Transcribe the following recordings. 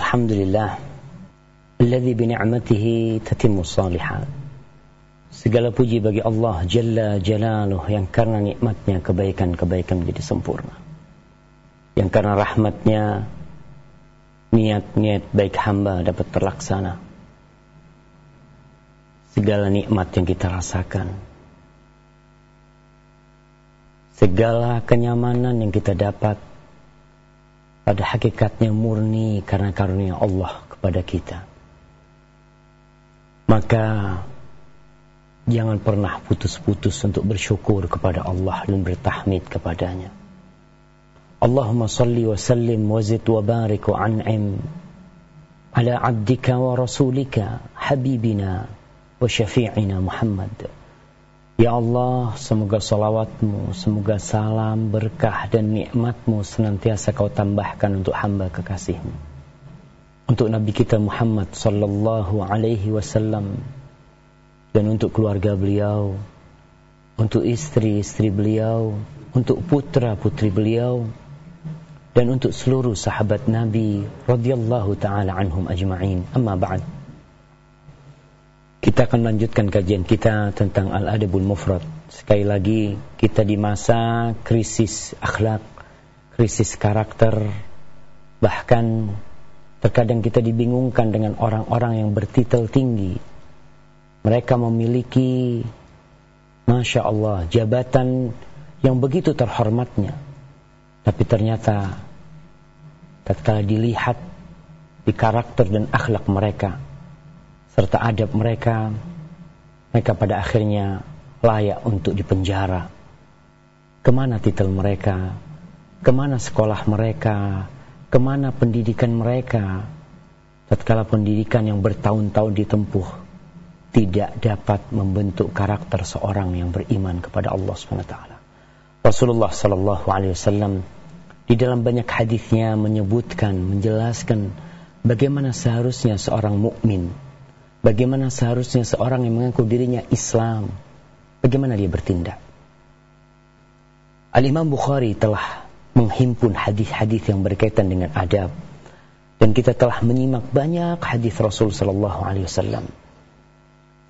Alhamdulillah Alladhi bini'matihi tatimmu salihat Segala puji bagi Allah Jalla Jalaluh Yang karena nikmatnya kebaikan-kebaikan menjadi sempurna. Yang karena rahmatnya Niat-niat baik hamba dapat terlaksana. Segala nikmat yang kita rasakan. Segala kenyamanan yang kita dapat pada hakikatnya murni karena karunia Allah kepada kita. Maka jangan pernah putus-putus untuk bersyukur kepada Allah dan bertahmid kepadanya. Allahumma salli wa sallim wa zid wa barik wa an'im ala abdika wa rasulika habibina wa syafi'ina Muhammad. Ya Allah, semoga salawatmu, semoga salam, berkah dan nikmatmu senantiasa kau tambahkan untuk hamba kekasihmu. Untuk Nabi kita Muhammad sallallahu alaihi wasallam dan untuk keluarga beliau, untuk istri-istri beliau, untuk putra-putri beliau dan untuk seluruh sahabat Nabi radhiyallahu taala anhum ajma'in. Amma ba'd. Kita akan melanjutkan kajian kita tentang Al-Adabul Mufrad. Sekali lagi, kita di masa krisis akhlak, krisis karakter, bahkan terkadang kita dibingungkan dengan orang-orang yang bertitel tinggi. Mereka memiliki, Masya Allah, jabatan yang begitu terhormatnya. Tapi ternyata, tatkala dilihat di karakter dan akhlak mereka, serta adab mereka, mereka pada akhirnya layak untuk dipenjara. Ke mana titel mereka? Ke mana sekolah mereka? Ke mana pendidikan mereka? Tatkala pendidikan yang bertahun-tahun ditempuh tidak dapat membentuk karakter seorang yang beriman kepada Allah SWT. Rasulullah Sallallahu Alaihi Wasallam di dalam banyak hadisnya menyebutkan, menjelaskan bagaimana seharusnya seorang mukmin Bagaimana seharusnya seorang yang mengaku dirinya Islam, bagaimana dia bertindak? Al-Imam Bukhari telah menghimpun hadis-hadis yang berkaitan dengan adab dan kita telah menyimak banyak hadis Rasul sallallahu alaihi wasallam.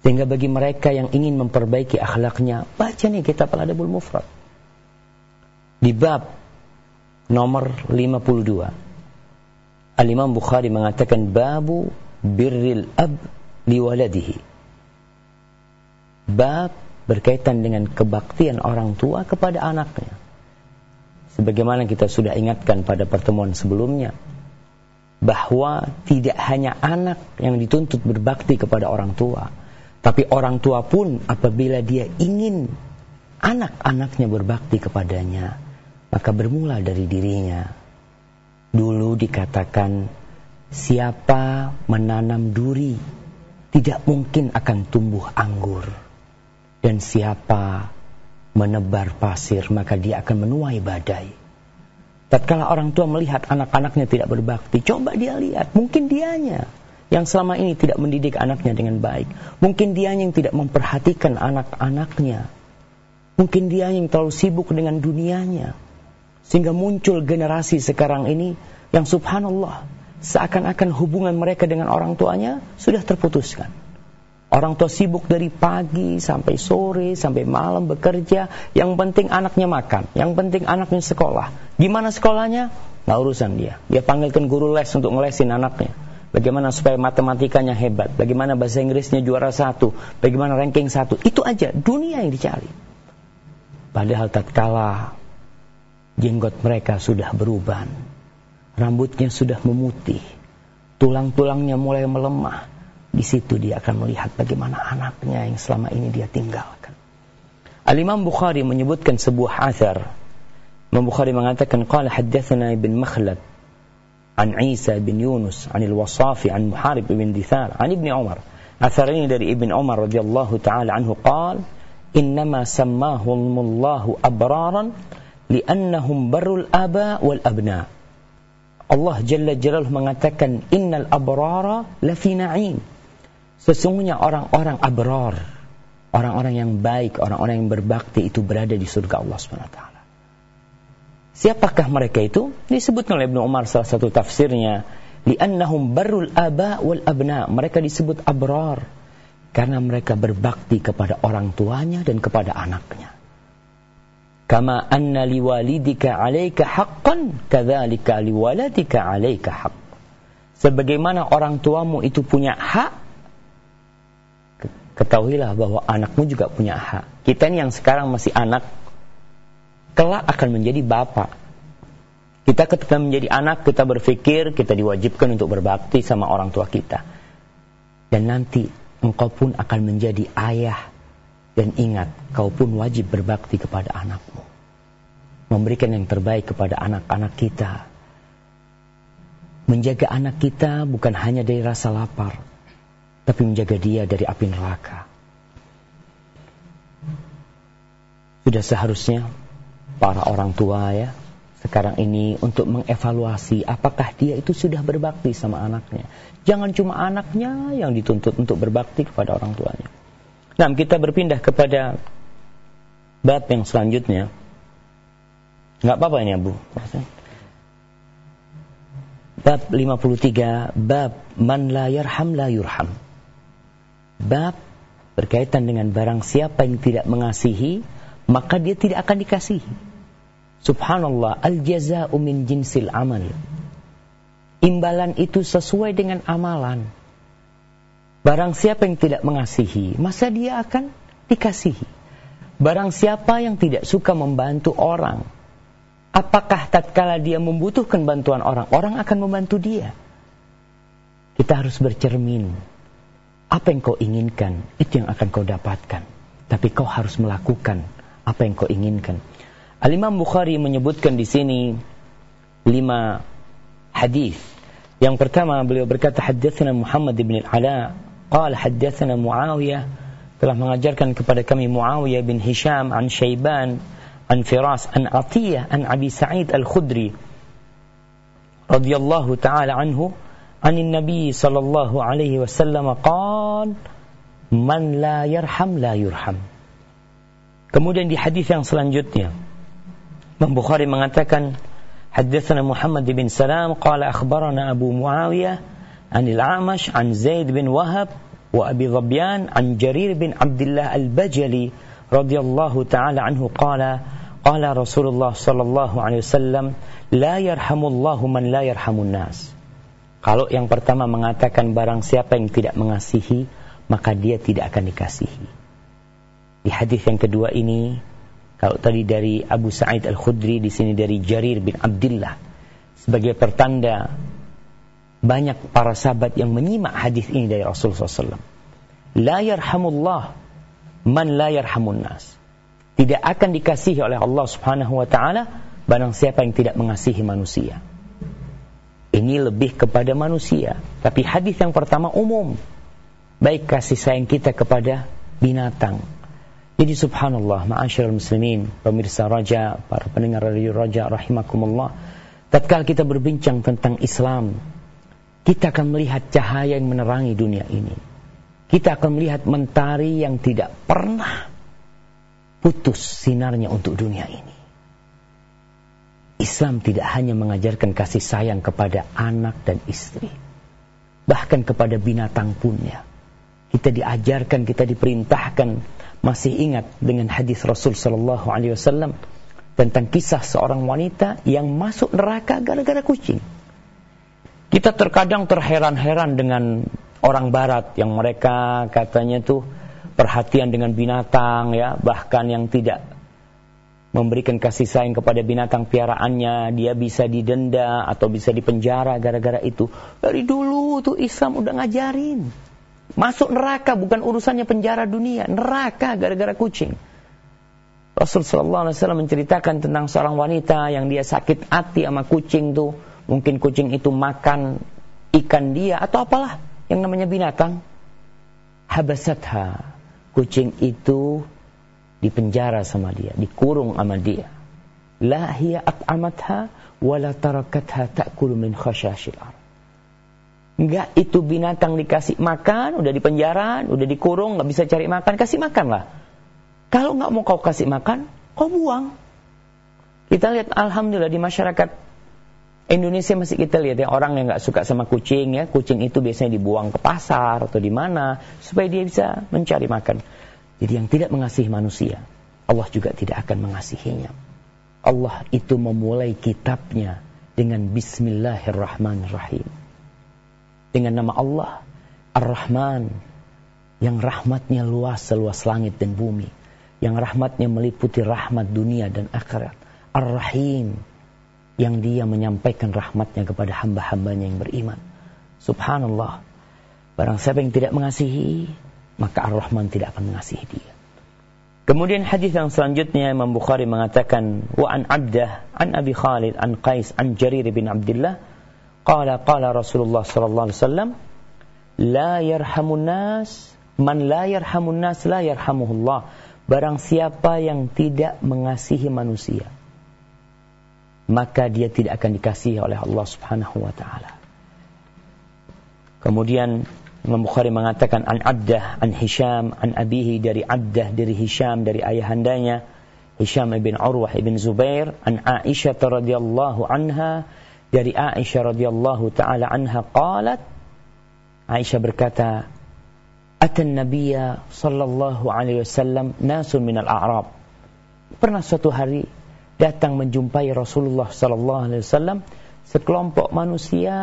Sehingga bagi mereka yang ingin memperbaiki akhlaknya, baca nih kitab Al-Adabul Mufrad. Di bab nomor 52. Al-Imam Bukhari mengatakan babu birril ab liwaladihi. Bab berkaitan dengan kebaktian orang tua kepada anaknya. Sebagaimana kita sudah ingatkan pada pertemuan sebelumnya, bahwa tidak hanya anak yang dituntut berbakti kepada orang tua, tapi orang tua pun apabila dia ingin anak-anaknya berbakti kepadanya, maka bermula dari dirinya. Dulu dikatakan, siapa menanam duri tidak mungkin akan tumbuh anggur. Dan siapa menebar pasir, maka dia akan menuai badai. Tatkala orang tua melihat anak-anaknya tidak berbakti, coba dia lihat, mungkin dianya yang selama ini tidak mendidik anaknya dengan baik. Mungkin dia yang tidak memperhatikan anak-anaknya. Mungkin dia yang terlalu sibuk dengan dunianya. Sehingga muncul generasi sekarang ini yang subhanallah seakan-akan hubungan mereka dengan orang tuanya sudah terputuskan. Orang tua sibuk dari pagi sampai sore, sampai malam bekerja. Yang penting anaknya makan. Yang penting anaknya sekolah. Gimana sekolahnya? Nggak urusan dia. Dia panggilkan guru les untuk ngelesin anaknya. Bagaimana supaya matematikanya hebat. Bagaimana bahasa Inggrisnya juara satu. Bagaimana ranking satu. Itu aja. Dunia yang dicari. Padahal tatkala jenggot mereka sudah berubah rambutnya sudah memutih, tulang-tulangnya mulai melemah. Di situ dia akan melihat bagaimana anaknya yang selama ini dia tinggalkan. Al-Imam Bukhari menyebutkan sebuah athar. Imam Bukhari mengatakan, Qala haddathana ibn Makhlad, an Isa bin Yunus, an al-Wasafi, an Muharib bin Dithar, an Ibn Umar. Athar ini dari Ibn Umar radhiyallahu taala anhu qal, "Innama sammahumullahu abraran li'annahum barrul aba wal abna." Allah Jalla Jalaluh mengatakan innal abrara lafi na'im. Sesungguhnya orang-orang abrar, orang-orang yang baik, orang-orang yang berbakti itu berada di surga Allah Subhanahu. Siapakah mereka itu? Disebutkan oleh Ibnu Umar salah satu tafsirnya Li'annahum barul aba wal abna. Mereka disebut abrar. Karena mereka berbakti kepada orang tuanya dan kepada anaknya. Kama anna liwalidika alaika haqqan, kadzalika liwaladika alaika haqq. Sebagaimana orang tuamu itu punya hak, ketahuilah bahwa anakmu juga punya hak. Kita ini yang sekarang masih anak, kelak akan menjadi bapak. Kita ketika menjadi anak, kita berpikir, kita diwajibkan untuk berbakti sama orang tua kita. Dan nanti engkau pun akan menjadi ayah. Dan ingat, kau pun wajib berbakti kepada anakmu. Memberikan yang terbaik kepada anak-anak kita. Menjaga anak kita bukan hanya dari rasa lapar, tapi menjaga dia dari api neraka. Sudah seharusnya para orang tua ya sekarang ini untuk mengevaluasi apakah dia itu sudah berbakti sama anaknya. Jangan cuma anaknya yang dituntut untuk berbakti kepada orang tuanya. Nah, kita berpindah kepada bab yang selanjutnya. Enggak apa-apa ini, Bu. Bab 53, bab man la yarham la yurham. Bab berkaitan dengan barang siapa yang tidak mengasihi, maka dia tidak akan dikasihi. Subhanallah, al-jaza'u min jinsil amal. Imbalan itu sesuai dengan amalan. Barang siapa yang tidak mengasihi, masa dia akan dikasihi. Barang siapa yang tidak suka membantu orang, apakah tatkala dia membutuhkan bantuan orang, orang akan membantu dia? Kita harus bercermin. Apa yang kau inginkan, itu yang akan kau dapatkan. Tapi kau harus melakukan apa yang kau inginkan. Al-Imam Bukhari menyebutkan di sini lima hadis. Yang pertama beliau berkata haddatsana Muhammad bin Al-Ala qala haddatsana Muawiyah telah mengajarkan kepada kami Muawiyah bin Hisham an Syaiban an Firas an Atiyah an Abi Sa'id Al-Khudri radhiyallahu taala anhu عن النبي صلى الله عليه وسلم قال من لا يرحم لا يرحم Kemudian di hadis yang selanjutnya Imam Bukhari mengatakan Haddatsana Muhammad bin Salam qala akhbarana Abu Muawiyah an al-A'mash an Zaid bin Wahab wa Abi Dhabyan an Jarir bin Abdullah al-Bajali radhiyallahu taala anhu qala qala Rasulullah sallallahu alaihi wasallam la yarhamullahu man la yarhamun nas kalau yang pertama mengatakan barang siapa yang tidak mengasihi maka dia tidak akan dikasihi di hadis yang kedua ini kalau tadi dari Abu Sa'id Al-Khudri, di sini dari Jarir bin Abdullah. Sebagai pertanda banyak para sahabat yang menyimak hadis ini dari Rasulullah SAW. La yarhamullah man la yarhamun nas. Tidak akan dikasihi oleh Allah Subhanahu wa taala barang siapa yang tidak mengasihi manusia. Ini lebih kepada manusia, tapi hadis yang pertama umum. Baik kasih sayang kita kepada binatang, jadi subhanallah, ma'asyiral muslimin, pemirsa raja, para pendengar radio raja rahimakumullah. Tatkala kita berbincang tentang Islam, kita akan melihat cahaya yang menerangi dunia ini. Kita akan melihat mentari yang tidak pernah putus sinarnya untuk dunia ini. Islam tidak hanya mengajarkan kasih sayang kepada anak dan istri, bahkan kepada binatang pun ya. Kita diajarkan, kita diperintahkan masih ingat dengan hadis Rasul sallallahu alaihi wasallam tentang kisah seorang wanita yang masuk neraka gara-gara kucing. Kita terkadang terheran-heran dengan orang barat yang mereka katanya tuh perhatian dengan binatang ya, bahkan yang tidak memberikan kasih sayang kepada binatang piaraannya, dia bisa didenda atau bisa dipenjara gara-gara itu. Dari dulu tuh Islam udah ngajarin. Masuk neraka bukan urusannya penjara dunia, neraka gara-gara kucing. Rasul sallallahu alaihi wasallam menceritakan tentang seorang wanita yang dia sakit hati sama kucing tuh. Mungkin kucing itu makan ikan dia atau apalah yang namanya binatang. Habasatha. Kucing itu dipenjara sama dia, dikurung sama dia. La hiya at'amatha wala tarakatha ta'kulu min khashashil. Enggak, itu binatang dikasih makan, udah di penjara, udah dikurung, nggak bisa cari makan, kasih makan lah. Kalau nggak mau kau kasih makan, kau buang. Kita lihat Alhamdulillah di masyarakat Indonesia masih kita lihat ya orang yang nggak suka sama kucing ya, kucing itu biasanya dibuang ke pasar atau di mana supaya dia bisa mencari makan. Jadi yang tidak mengasihi manusia, Allah juga tidak akan mengasihinya. Allah itu memulai kitabnya dengan Bismillahirrahmanirrahim. Dengan nama Allah Ar-Rahman yang rahmatnya luas seluas langit dan bumi, yang rahmatnya meliputi rahmat dunia dan akhirat. Ar-Rahim yang dia menyampaikan rahmatnya kepada hamba-hambanya yang beriman. Subhanallah. Barang siapa yang tidak mengasihi, maka Ar-Rahman tidak akan mengasihi dia. Kemudian hadis yang selanjutnya Imam Bukhari mengatakan wa an Abdah an Abi Khalid an Qais an Jarir bin Abdullah qala qala Rasulullah sallallahu alaihi wasallam la yarhamun nas man la yarhamun nas la yarhamuhullah barang siapa yang tidak mengasihi manusia maka dia tidak akan dikasihi oleh Allah Subhanahu wa taala. Kemudian Imam Bukhari mengatakan an Abdah an Hisham an abihi dari Abdah dari Hisham dari ayahandanya Hisham ibn Urwah ibn Zubair an Aisyah radhiyallahu anha dari Aisyah radhiyallahu taala anha qalat Aisyah berkata Atan Nabiya sallallahu alaihi wasallam nasun minal a'rab Pernah suatu hari datang menjumpai Rasulullah sallallahu alaihi wasallam sekelompok manusia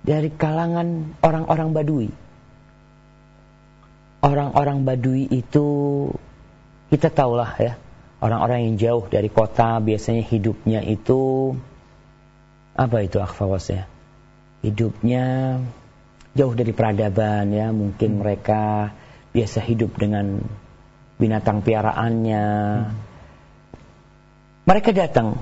dari kalangan orang-orang Badui. Orang-orang Badui itu kita tahulah ya, orang-orang yang jauh dari kota biasanya hidupnya itu apa itu akhfawas ya? Hidupnya jauh dari peradaban ya, mungkin mereka biasa hidup dengan binatang piaraannya. Hmm mereka datang.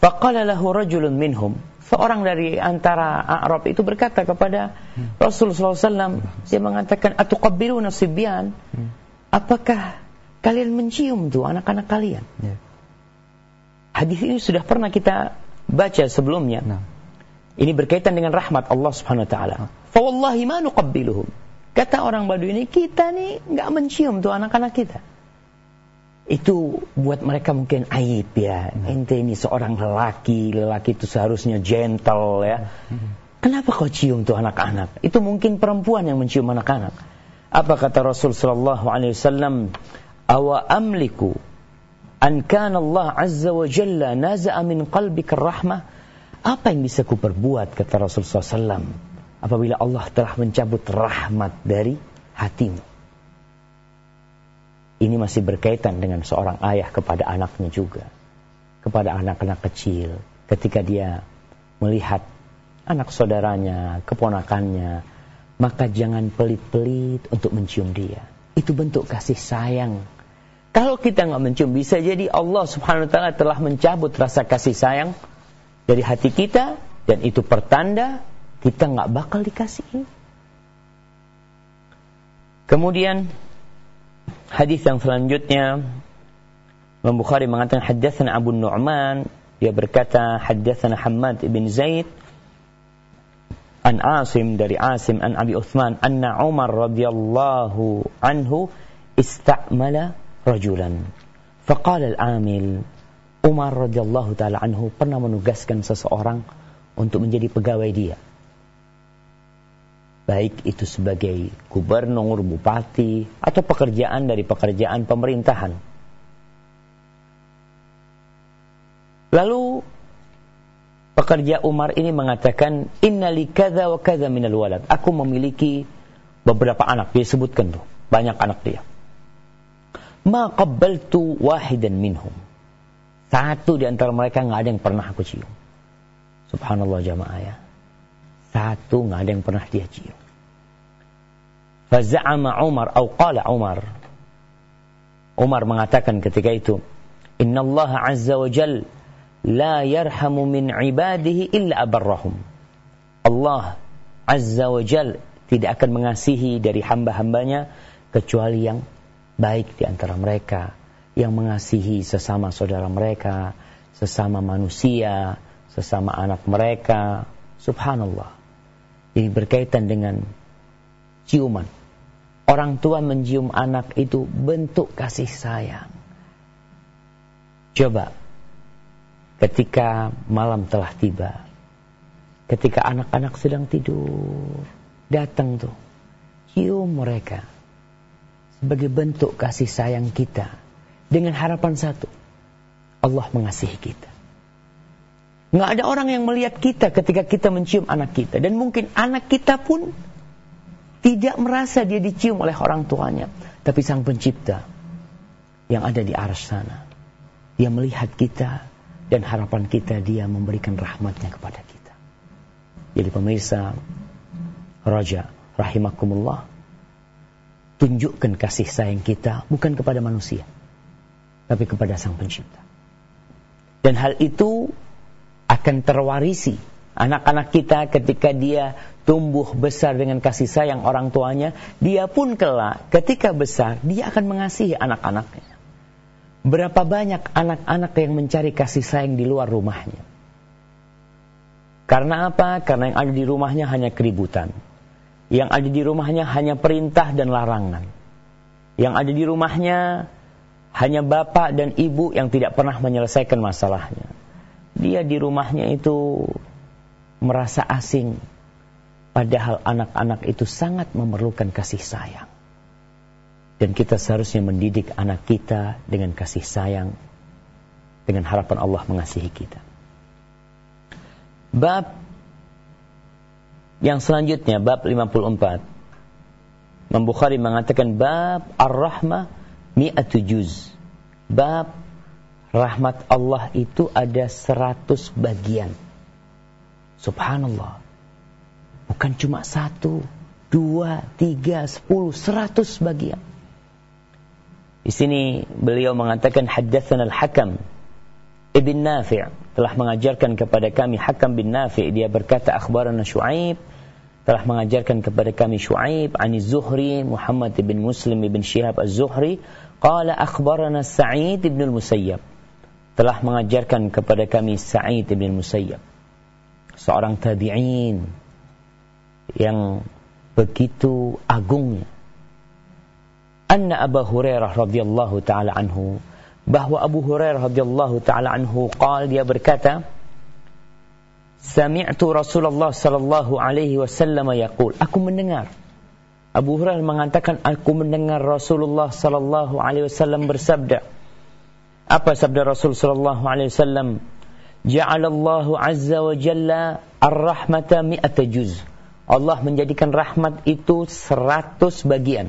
Faqala lahu rajulun minhum. Seorang dari antara Arab itu berkata kepada Rasulullah SAW. Dia mengatakan, Atuqabbiruna sibyan. Apakah kalian mencium tuh anak-anak kalian? Ya. Hadis ini sudah pernah kita baca sebelumnya. Nah. Ini berkaitan dengan rahmat Allah Subhanahu wa taala. Fa wallahi ma nuqabbiluhum. Kata orang Badui ini, kita nih nggak mencium tuh anak-anak kita itu buat mereka mungkin aib ya. Hmm. Ente ini seorang lelaki, lelaki itu seharusnya gentle ya. Hmm. Kenapa kau cium tuh anak-anak? Itu mungkin perempuan yang mencium anak-anak. Apa kata Rasul sallallahu alaihi wasallam? Awa amliku an kana Allah azza wa jalla naza'a min qalbika rahmah? Apa yang bisa ku perbuat kata Rasul sallallahu alaihi wasallam apabila Allah telah mencabut rahmat dari hatimu? Ini masih berkaitan dengan seorang ayah kepada anaknya juga. Kepada anak-anak kecil. Ketika dia melihat anak saudaranya, keponakannya, maka jangan pelit-pelit untuk mencium dia. Itu bentuk kasih sayang. Kalau kita nggak mencium, bisa jadi Allah subhanahu wa ta'ala telah mencabut rasa kasih sayang dari hati kita, dan itu pertanda kita nggak bakal dikasih. Kemudian Hadis yang selanjutnya Imam Bukhari mengatakan hadatsana Abu Nu'man. Dia berkata hadatsana Hammad bin Zaid an Asim dari Asim an Abi Uthman anna Umar radhiyallahu anhu istamala rajulan. Faqala al-amil Umar radhiyallahu taala anhu pernah menugaskan seseorang untuk menjadi pegawai dia baik itu sebagai gubernur, bupati, atau pekerjaan dari pekerjaan pemerintahan. Lalu pekerja Umar ini mengatakan, Innali kadha wa kadha minal walad. Aku memiliki beberapa anak. Dia sebutkan tuh, banyak anak dia. Ma qabbaltu wahidan minhum. Satu di antara mereka nggak ada yang pernah aku cium. Subhanallah jamaah ya. Satu nggak ada yang pernah dia cium. Faza'ama Umar atau qala Umar. Umar mengatakan ketika itu, Inna Allah Azza wa Jal la yarhamu min ibadihi illa abarrahum. Allah Azza wa Jal tidak akan mengasihi dari hamba-hambanya kecuali yang baik di antara mereka, yang mengasihi sesama saudara mereka, sesama manusia, sesama anak mereka. Subhanallah. Ini berkaitan dengan ciuman. Orang tua mencium anak itu bentuk kasih sayang. Coba, ketika malam telah tiba, ketika anak-anak sedang tidur, datang tuh, cium mereka sebagai bentuk kasih sayang kita dengan harapan satu, Allah mengasihi kita. Nggak ada orang yang melihat kita ketika kita mencium anak kita. Dan mungkin anak kita pun tidak merasa dia dicium oleh orang tuanya. Tapi sang pencipta yang ada di arah sana. Dia melihat kita dan harapan kita dia memberikan rahmatnya kepada kita. Jadi pemirsa Raja rahimakumullah tunjukkan kasih sayang kita bukan kepada manusia tapi kepada sang pencipta. Dan hal itu akan terwarisi anak-anak kita ketika dia tumbuh besar dengan kasih sayang orang tuanya, dia pun kelak ketika besar dia akan mengasihi anak-anaknya. Berapa banyak anak-anak yang mencari kasih sayang di luar rumahnya? Karena apa? Karena yang ada di rumahnya hanya keributan. Yang ada di rumahnya hanya perintah dan larangan. Yang ada di rumahnya hanya bapak dan ibu yang tidak pernah menyelesaikan masalahnya. Dia di rumahnya itu merasa asing. Padahal anak-anak itu sangat memerlukan kasih sayang. Dan kita seharusnya mendidik anak kita dengan kasih sayang. Dengan harapan Allah mengasihi kita. Bab yang selanjutnya, bab 54. Imam Bukhari mengatakan bab ar-rahmah mi'atu juz. Bab rahmat Allah itu ada seratus bagian. Subhanallah. Bukan cuma satu, dua, tiga, sepuluh, seratus bagian. Di sini beliau mengatakan haddatsana al-Hakam Ibn Nafi' telah mengajarkan kepada kami Hakam bin Nafi' dia berkata akhbarana Syuaib telah mengajarkan kepada kami Syuaib ani Zuhri Muhammad bin Muslim bin Syihab Az-Zuhri qala akhbarana Sa'id bin Al-Musayyab telah mengajarkan kepada kami Sa'id bin Musayyab seorang tabi'in yang begitu agungnya. Anna Abu Hurairah radhiyallahu taala anhu bahwa Abu Hurairah radhiyallahu taala anhu qal dia berkata Sami'tu Rasulullah sallallahu alaihi wasallam yaqul. Aku mendengar. Abu Hurairah mengatakan aku mendengar Rasulullah sallallahu alaihi wasallam bersabda apa sabda Rasul sallallahu alaihi wasallam? Ja'alallahu azza wa jalla ar-rahmata mi'ata juz. Allah menjadikan rahmat itu seratus bagian.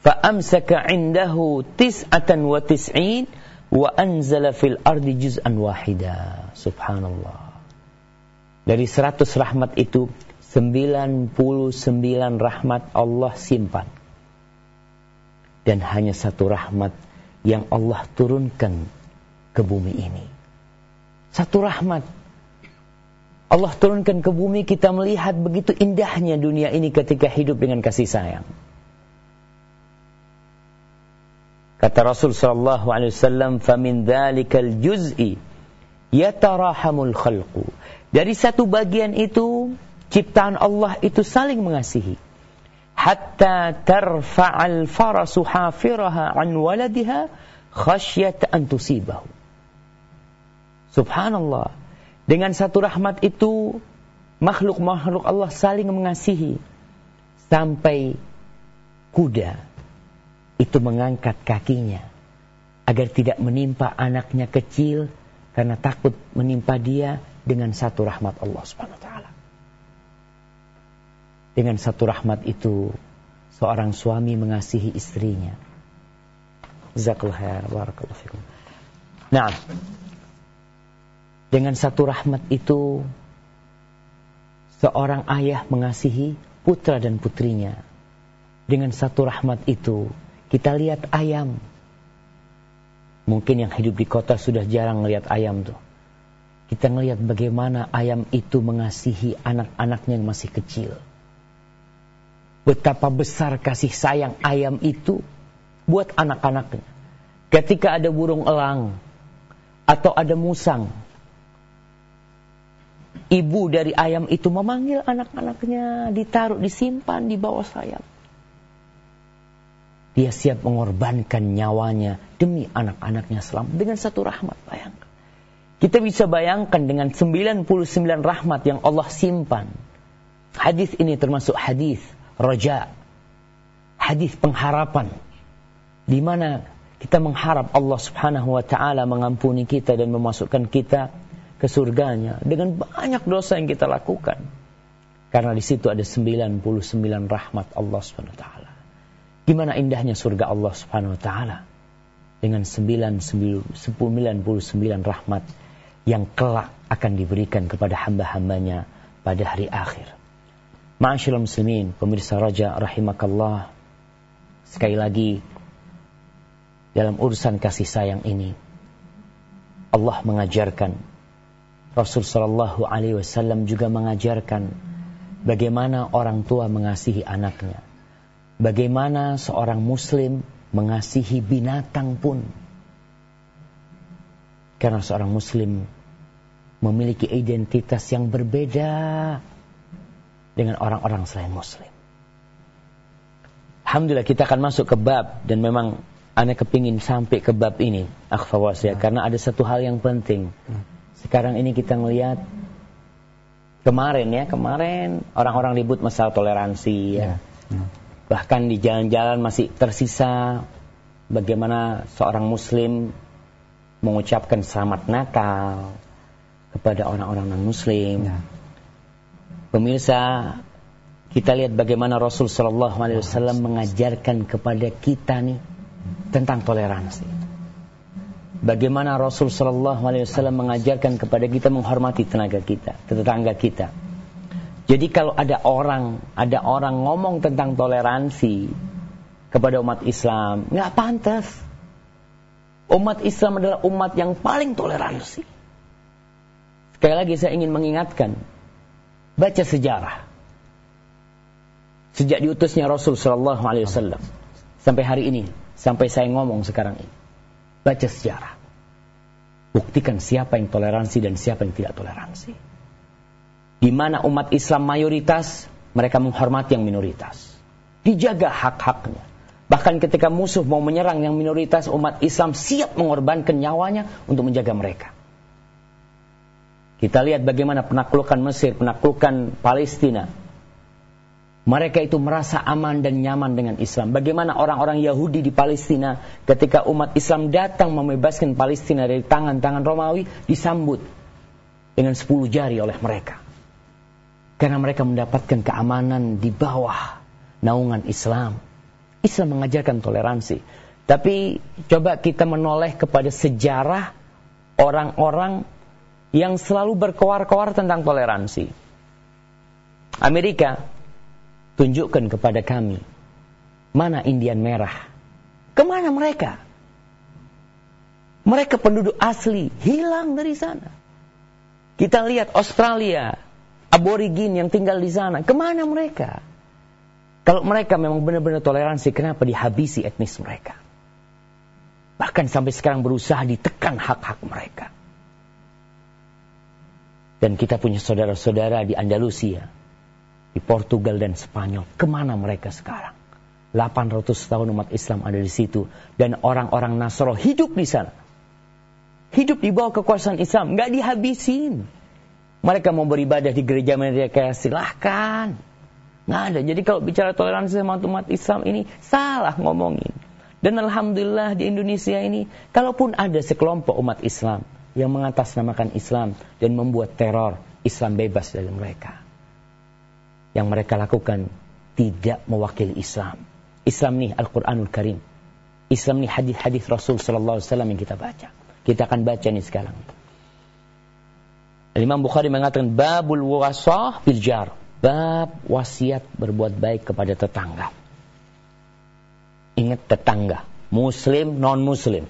Fa'amsaka indahu tis'atan wa tis'in wa anzala fil ardi juz'an wahida. Subhanallah. Dari seratus rahmat itu, sembilan puluh sembilan rahmat Allah simpan. Dan hanya satu rahmat yang Allah turunkan ke bumi ini. Satu rahmat. Allah turunkan ke bumi kita melihat begitu indahnya dunia ini ketika hidup dengan kasih sayang. Kata Rasul sallallahu alaihi wasallam, "Famin dzalikal juz'i yatarahamul khalqu." Dari satu bagian itu ciptaan Allah itu saling mengasihi hatta tarfa'al farasu hafiraha an waladiha khasyat an tusibahu. Subhanallah. Dengan satu rahmat itu makhluk-makhluk Allah saling mengasihi sampai kuda itu mengangkat kakinya agar tidak menimpa anaknya kecil karena takut menimpa dia dengan satu rahmat Allah Subhanahu wa taala. Dengan satu rahmat itu seorang suami mengasihi istrinya. Jazakallah barakallahu fikum. Nah, dengan satu rahmat itu seorang ayah mengasihi putra dan putrinya. Dengan satu rahmat itu kita lihat ayam. Mungkin yang hidup di kota sudah jarang melihat ayam tuh. Kita melihat bagaimana ayam itu mengasihi anak-anaknya yang masih kecil betapa besar kasih sayang ayam itu buat anak-anaknya. Ketika ada burung elang atau ada musang, ibu dari ayam itu memanggil anak-anaknya, ditaruh, disimpan di bawah sayap. Dia siap mengorbankan nyawanya demi anak-anaknya selamat dengan satu rahmat. Bayangkan. Kita bisa bayangkan dengan 99 rahmat yang Allah simpan. Hadis ini termasuk hadis roja. Hadis pengharapan. Di mana kita mengharap Allah subhanahu wa ta'ala mengampuni kita dan memasukkan kita ke surganya dengan banyak dosa yang kita lakukan. Karena di situ ada 99 rahmat Allah subhanahu wa ta'ala. Gimana indahnya surga Allah Subhanahu wa taala dengan 99 rahmat yang kelak akan diberikan kepada hamba-hambanya pada hari akhir. Ma'asyiral muslimin, pemirsa raja rahimakallah. Sekali lagi dalam urusan kasih sayang ini Allah mengajarkan Rasul sallallahu alaihi wasallam juga mengajarkan bagaimana orang tua mengasihi anaknya bagaimana seorang muslim mengasihi binatang pun. Karena seorang muslim memiliki identitas yang berbeda dengan orang-orang selain muslim. Alhamdulillah kita akan masuk ke bab dan memang anda kepingin sampai ke bab ini akhfawas ya karena ada satu hal yang penting. Sekarang ini kita melihat kemarin ya kemarin orang-orang ribut masalah toleransi ya. ya. Bahkan di jalan-jalan masih tersisa bagaimana seorang muslim mengucapkan selamat Natal kepada orang-orang non-muslim. Ya. Pemirsa, kita lihat bagaimana Rasul Shallallahu Alaihi Wasallam mengajarkan kepada kita nih tentang toleransi. Bagaimana Rasul Shallallahu Alaihi Wasallam mengajarkan kepada kita menghormati tenaga kita, tetangga kita. Jadi kalau ada orang, ada orang ngomong tentang toleransi kepada umat Islam, nggak pantas. Umat Islam adalah umat yang paling toleransi. Sekali lagi saya ingin mengingatkan, baca sejarah. Sejak diutusnya Rasul Shallallahu Alaihi Wasallam sampai hari ini, sampai saya ngomong sekarang ini, baca sejarah. Buktikan siapa yang toleransi dan siapa yang tidak toleransi di mana umat Islam mayoritas, mereka menghormati yang minoritas. Dijaga hak-haknya. Bahkan ketika musuh mau menyerang yang minoritas, umat Islam siap mengorbankan nyawanya untuk menjaga mereka. Kita lihat bagaimana penaklukan Mesir, penaklukan Palestina. Mereka itu merasa aman dan nyaman dengan Islam. Bagaimana orang-orang Yahudi di Palestina ketika umat Islam datang membebaskan Palestina dari tangan-tangan Romawi disambut dengan sepuluh jari oleh mereka. Karena mereka mendapatkan keamanan di bawah naungan Islam. Islam mengajarkan toleransi. Tapi coba kita menoleh kepada sejarah orang-orang yang selalu berkoar-koar tentang toleransi. Amerika tunjukkan kepada kami mana Indian merah. Ke mana mereka? Mereka penduduk asli hilang dari sana. Kita lihat Australia, aborigin yang tinggal di sana. Ke mana mereka? Kalau mereka memang benar-benar toleransi, kenapa dihabisi etnis mereka? Bahkan sampai sekarang berusaha ditekan hak-hak mereka. Dan kita punya saudara-saudara di Andalusia, di Portugal dan Spanyol. Ke mana mereka sekarang? 800 tahun umat Islam ada di situ. Dan orang-orang Nasro hidup di sana. Hidup di bawah kekuasaan Islam. Nggak dihabisin. Mereka mau beribadah di gereja mereka, silahkan. Nggak ada. Jadi kalau bicara toleransi sama umat Islam ini, salah ngomongin. Dan Alhamdulillah di Indonesia ini, kalaupun ada sekelompok umat Islam yang mengatasnamakan Islam dan membuat teror, Islam bebas dari mereka. Yang mereka lakukan tidak mewakili Islam. Islam nih Al-Quranul Karim. Islam nih hadis-hadis Rasul Sallallahu Alaihi Wasallam yang kita baca. Kita akan baca nih sekarang. Imam Bukhari mengatakan babul wasah bil jar. Bab wasiat berbuat baik kepada tetangga. Ingat tetangga, muslim non muslim.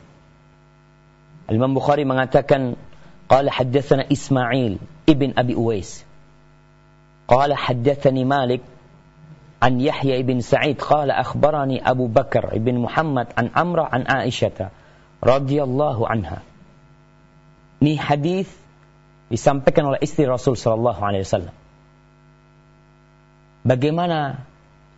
Imam Bukhari mengatakan qala haddatsana Ismail ibn Abi Uwais. Qala haddatsani Malik an Yahya ibn Sa'id qala akhbarani Abu Bakar ibn Muhammad an Amrah an Aisyah radhiyallahu anha. Ini hadis disampaikan oleh istri Rasul Shallallahu Alaihi Wasallam. Bagaimana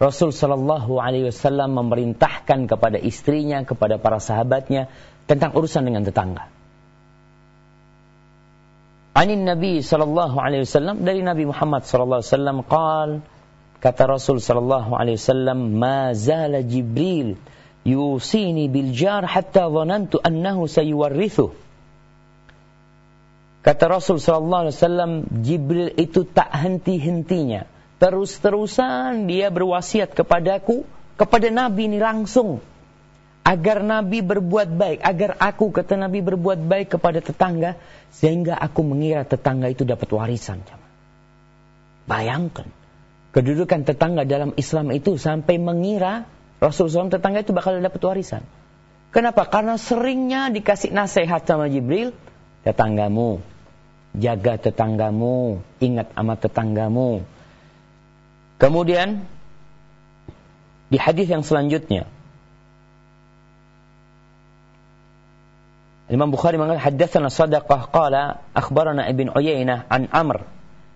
Rasul Shallallahu Alaihi Wasallam memerintahkan kepada istrinya, kepada para sahabatnya tentang urusan dengan tetangga. Anin Nabi Shallallahu Alaihi Wasallam dari Nabi Muhammad Shallallahu Alaihi Wasallam qal kata Rasul Shallallahu Alaihi Wasallam ma zala Jibril yusini bil jar hatta dhanantu annahu sayuwarrithu Kata Rasul Shallallahu Alaihi Wasallam, Jibril itu tak henti-hentinya terus-terusan dia berwasiat kepadaku, kepada Nabi ini langsung. Agar Nabi berbuat baik, agar aku, kata Nabi, berbuat baik kepada tetangga, sehingga aku mengira tetangga itu dapat warisan. Bayangkan, kedudukan tetangga dalam Islam itu sampai mengira Rasulullah SAW tetangga itu bakal dapat warisan. Kenapa? Karena seringnya dikasih nasihat sama Jibril, tetanggamu, jaga tetanggamu, ingat amat tetanggamu, Kemudian di hadis yang selanjutnya Imam Bukhari mengatakan haddatsana Sadaqah qala akhbarana Ibn Uyainah an Amr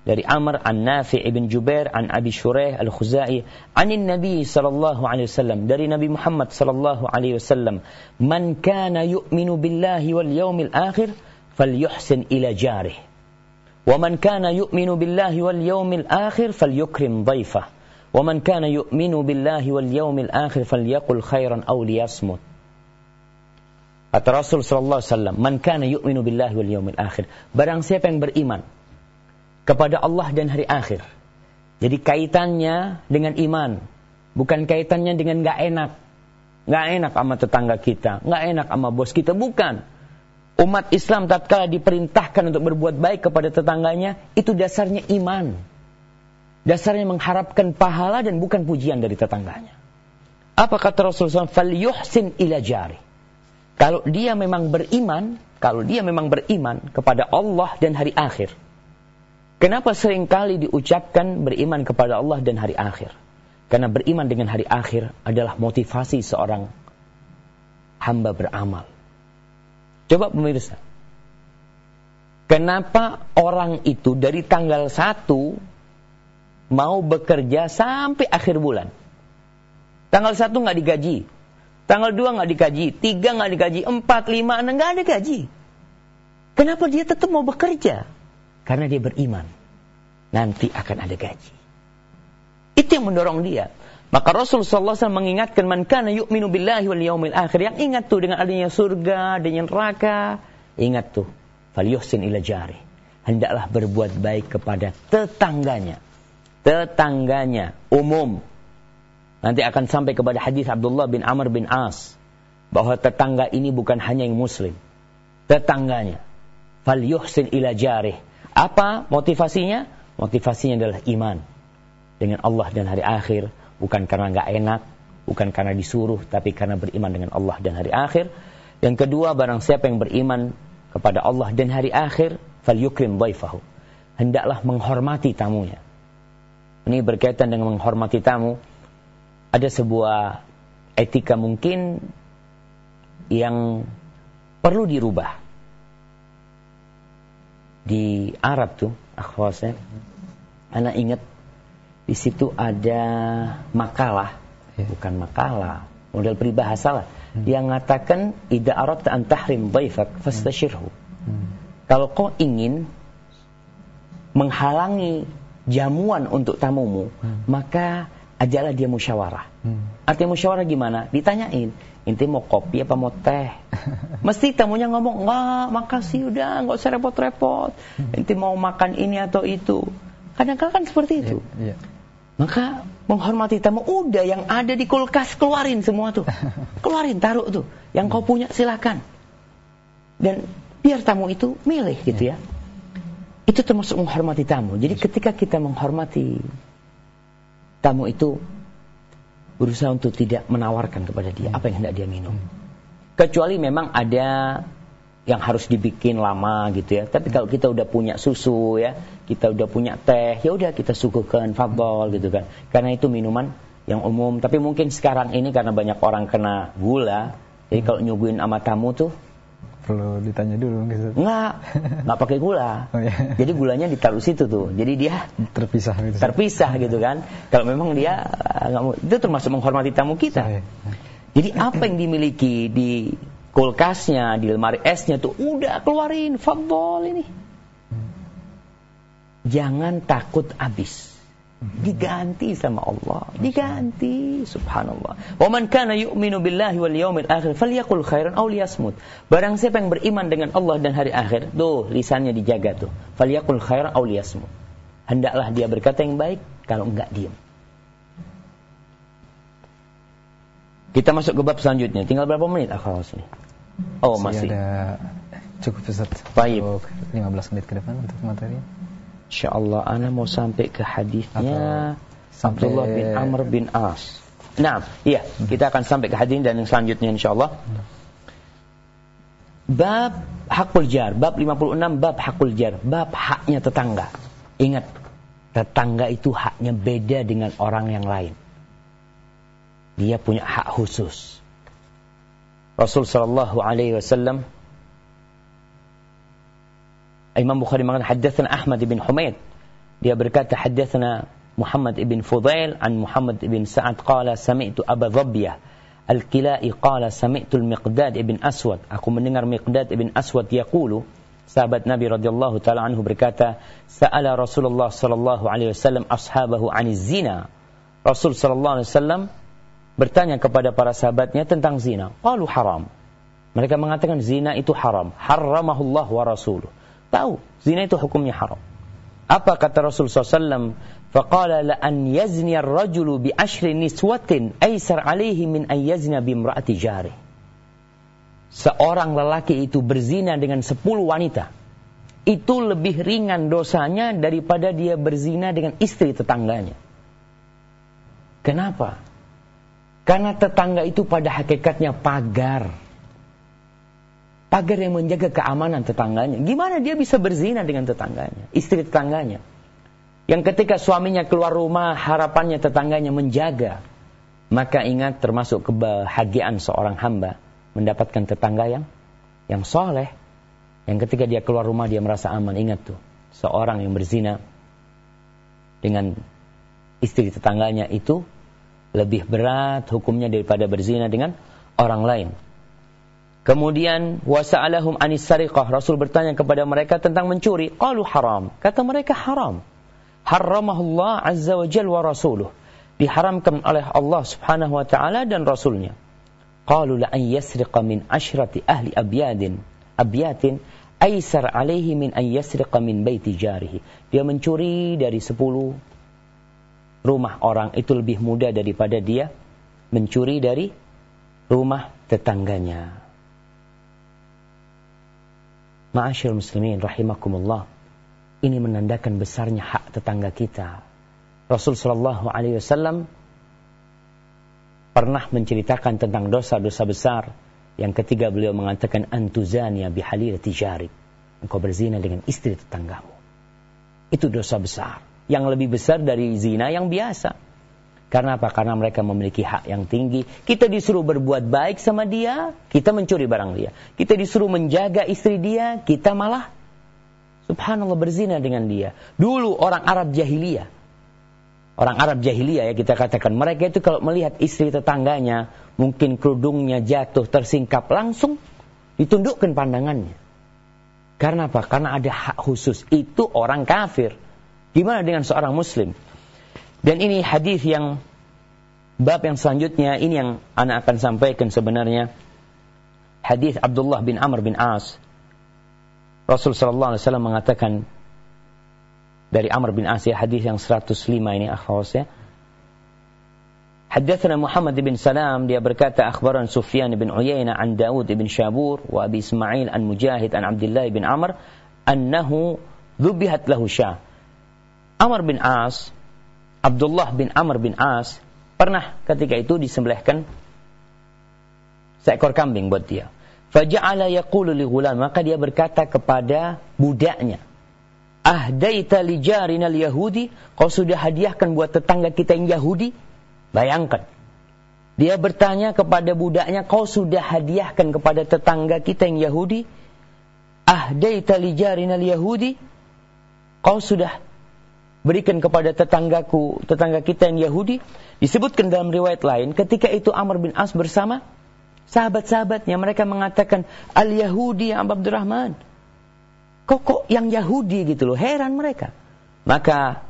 dari Amr an Nafi' ibn Jubair an Abi Shuraih al-Khuzai an Nabi sallallahu alaihi wasallam dari Nabi Muhammad sallallahu alaihi wasallam man kana yu'minu billahi wal yawmil akhir falyuhsin ila jarih ومن كان يؤمن بالله واليوم الآخر فليكرم ضيفه ومن كان يؤمن بالله واليوم الآخر فليقل خيرا أو ليصمت Kata Rasul sallallahu alaihi wasallam, "Man kana yu'minu billahi wal yawmil akhir." Barang siapa yang beriman kepada Allah dan hari akhir. Jadi kaitannya dengan iman, bukan kaitannya dengan gak enak. Gak enak sama tetangga kita, gak enak sama bos kita, bukan umat Islam tatkala diperintahkan untuk berbuat baik kepada tetangganya, itu dasarnya iman. Dasarnya mengharapkan pahala dan bukan pujian dari tetangganya. Apa kata Rasulullah SAW? yuhsin ila jari. Kalau dia memang beriman, kalau dia memang beriman kepada Allah dan hari akhir. Kenapa sering kali diucapkan beriman kepada Allah dan hari akhir? Karena beriman dengan hari akhir adalah motivasi seorang hamba beramal Coba pemirsa. Kenapa orang itu dari tanggal 1 mau bekerja sampai akhir bulan? Tanggal 1 nggak digaji. Tanggal 2 nggak digaji. 3 nggak digaji. 4, 5, 6 nggak ada gaji. Kenapa dia tetap mau bekerja? Karena dia beriman. Nanti akan ada gaji. Itu yang mendorong dia. Maka Rasulullah SAW mengingatkan man kana yu'minu billahi wal yaumil akhir. Yang ingat tuh dengan adanya surga, adanya neraka. Ingat tuh. Falyuhsin ila jari. Hendaklah berbuat baik kepada tetangganya. Tetangganya. Umum. Nanti akan sampai kepada hadis Abdullah bin Amr bin As. Bahwa tetangga ini bukan hanya yang muslim. Tetangganya. Falyuhsin ila jari. Apa motivasinya? Motivasinya adalah iman. Dengan Allah dan hari akhir bukan karena nggak enak, bukan karena disuruh, tapi karena beriman dengan Allah dan hari akhir. Yang kedua, barang siapa yang beriman kepada Allah dan hari akhir, fal yukrim dhaifahu. Hendaklah menghormati tamunya. Ini berkaitan dengan menghormati tamu. Ada sebuah etika mungkin yang perlu dirubah. Di Arab tuh, akhwasnya, anak ingat di situ ada makalah, ya. bukan makalah, model peribahasa lah, hmm. yang mengatakan ida aradta an tahrim dhaifak fastashirhu. Hmm. Kalau kau ingin menghalangi jamuan untuk tamumu, hmm. maka ajalah dia musyawarah. Hmm. Artinya musyawarah gimana? Ditanyain, inti mau kopi apa mau teh? Mesti tamunya ngomong, enggak, makasih udah, enggak usah repot-repot. Hmm. Inti mau makan ini atau itu. Kadang-kadang kan seperti itu. Yeah, yeah. Maka menghormati tamu, udah yang ada di kulkas keluarin semua tuh. Keluarin, taruh tuh. Yang kau punya silakan. Dan biar tamu itu milih gitu ya. Itu termasuk menghormati tamu. Jadi ketika kita menghormati tamu itu berusaha untuk tidak menawarkan kepada dia apa yang hendak dia minum. Kecuali memang ada yang harus dibikin lama gitu ya. Tapi kalau kita udah punya susu ya, kita udah punya teh, ya udah kita suguhkan fabel gitu kan. Karena itu minuman yang umum. Tapi mungkin sekarang ini karena banyak orang kena gula, jadi kalau nyuguhin sama tamu tuh Perlu ditanya dulu gitu. Enggak, enggak pakai gula. Oh, iya. Jadi gulanya ditaruh situ tuh. Jadi dia Terpisah gitu. terpisah gitu kan. Kalau memang dia eh, nggak mau, itu termasuk menghormati tamu kita. Jadi apa yang dimiliki di kulkasnya, di lemari esnya tuh udah keluarin, fadol ini. Jangan takut habis. Diganti sama Allah, diganti subhanallah. Wa man kana yu'minu billahi wal yawmil akhir falyaqul khairan aw liyasmut. Barang siapa yang beriman dengan Allah dan hari akhir, tuh lisannya dijaga tuh. Falyaqul khairan aw liyasmut. Hendaklah dia berkata yang baik, kalau enggak diam. Kita masuk ke bab selanjutnya. Tinggal berapa menit akhwas ini? Oh, masih. ada cukup Ustaz. Baik. Untuk 15 menit ke depan untuk materi. InsyaAllah Ana mau sampai ke hadisnya sampai- Abdullah bin Amr bin As. Nah, iya, kita akan sampai ke hadis dan yang selanjutnya insyaAllah. Bab hakul jar, bab 56 bab hakul jar, bab haknya tetangga. Ingat, tetangga itu haknya beda dengan orang yang lain. Dia punya hak khusus. Rasul sallallahu alaihi wasallam Imam Bukhari mengatakan haddatsana Ahmad bin Humaid. Dia berkata haddatsana Muhammad ibn Fudail an Muhammad ibn Sa'ad qala sami'tu Aba Dhabbiyah Al-Kilai qala sami'tu Al-Miqdad ibn Aswad. Aku mendengar Miqdad ibn Aswad yaqulu sahabat Nabi radhiyallahu taala anhu berkata, "Sa'ala Rasulullah sallallahu alaihi wasallam ashabahu 'anil zina." Rasul sallallahu alaihi wasallam bertanya kepada para sahabatnya tentang zina. Qalu haram. Mereka mengatakan zina itu haram. Harramahullah wa rasuluh. Tahu, zina itu hukumnya haram. Apa kata Rasul SAW? Faqala la an yazni ar-rajulu bi ashri niswatin aisar alaihi min an yazna bi imra'ati jari. Seorang lelaki itu berzina dengan sepuluh wanita. Itu lebih ringan dosanya daripada dia berzina dengan istri tetangganya. Kenapa? Karena tetangga itu pada hakikatnya pagar pagar yang menjaga keamanan tetangganya. Gimana dia bisa berzina dengan tetangganya, istri tetangganya? Yang ketika suaminya keluar rumah, harapannya tetangganya menjaga. Maka ingat termasuk kebahagiaan seorang hamba mendapatkan tetangga yang yang soleh. Yang ketika dia keluar rumah dia merasa aman. Ingat tuh, seorang yang berzina dengan istri tetangganya itu lebih berat hukumnya daripada berzina dengan orang lain. Kemudian wasa'alahum anis sariqah. Rasul bertanya kepada mereka tentang mencuri. Qalu haram. Kata mereka haram. Harramahullah azza wa jal wa rasuluh. Diharamkan oleh Allah subhanahu wa ta'ala dan Rasulnya. Qalu la an yasriqa min ashrati ahli abyadin. Abyatin. Aisar alaihi min an yasriqa min baiti jarihi. Dia mencuri dari sepuluh rumah orang. Itu lebih mudah daripada dia mencuri dari rumah tetangganya. Ma'asyil muslimin rahimakumullah. Ini menandakan besarnya hak tetangga kita. Rasul sallallahu alaihi wasallam pernah menceritakan tentang dosa-dosa besar. Yang ketiga beliau mengatakan antuzania bihalil tijarik. Engkau berzina dengan istri tetanggamu. Itu dosa besar. Yang lebih besar dari zina yang biasa. Karena apa? Karena mereka memiliki hak yang tinggi. Kita disuruh berbuat baik sama dia, kita mencuri barang dia. Kita disuruh menjaga istri dia, kita malah subhanallah berzina dengan dia. Dulu orang Arab jahiliyah. Orang Arab jahiliyah ya kita katakan. Mereka itu kalau melihat istri tetangganya, mungkin kerudungnya jatuh, tersingkap, langsung ditundukkan pandangannya. Karena apa? Karena ada hak khusus. Itu orang kafir. Gimana dengan seorang muslim? Dan ini hadis yang bab yang selanjutnya ini yang anak akan sampaikan sebenarnya. Hadis Abdullah bin Amr bin As. Rasul sallallahu alaihi wasallam mengatakan dari Amr bin As ya hadis yang 105 ini akhwas ya. Haddatsana Muhammad bin Salam dia berkata akhbaran Sufyan bin Uyainah an Daud bin Syabur wa Abi Ismail an Mujahid an Abdullah bin Amr annahu dhubihat lahu Amr bin As Abdullah bin Amr bin As pernah ketika itu disembelihkan seekor kambing buat dia. Faja'ala yaqulu li ghulam, maka dia berkata kepada budaknya, "Ahdaita li jarina yahudi Kau sudah hadiahkan buat tetangga kita yang Yahudi?" Bayangkan. Dia bertanya kepada budaknya, kau sudah hadiahkan kepada tetangga kita yang Yahudi? Ahdaita li jarinal Yahudi? Kau sudah berikan kepada tetanggaku, tetangga kita yang Yahudi? Disebutkan dalam riwayat lain, ketika itu Amr bin As bersama sahabat-sahabatnya, mereka mengatakan, Al-Yahudi ya Abdurrahman. Kok, kok yang Yahudi gitu loh, heran mereka. Maka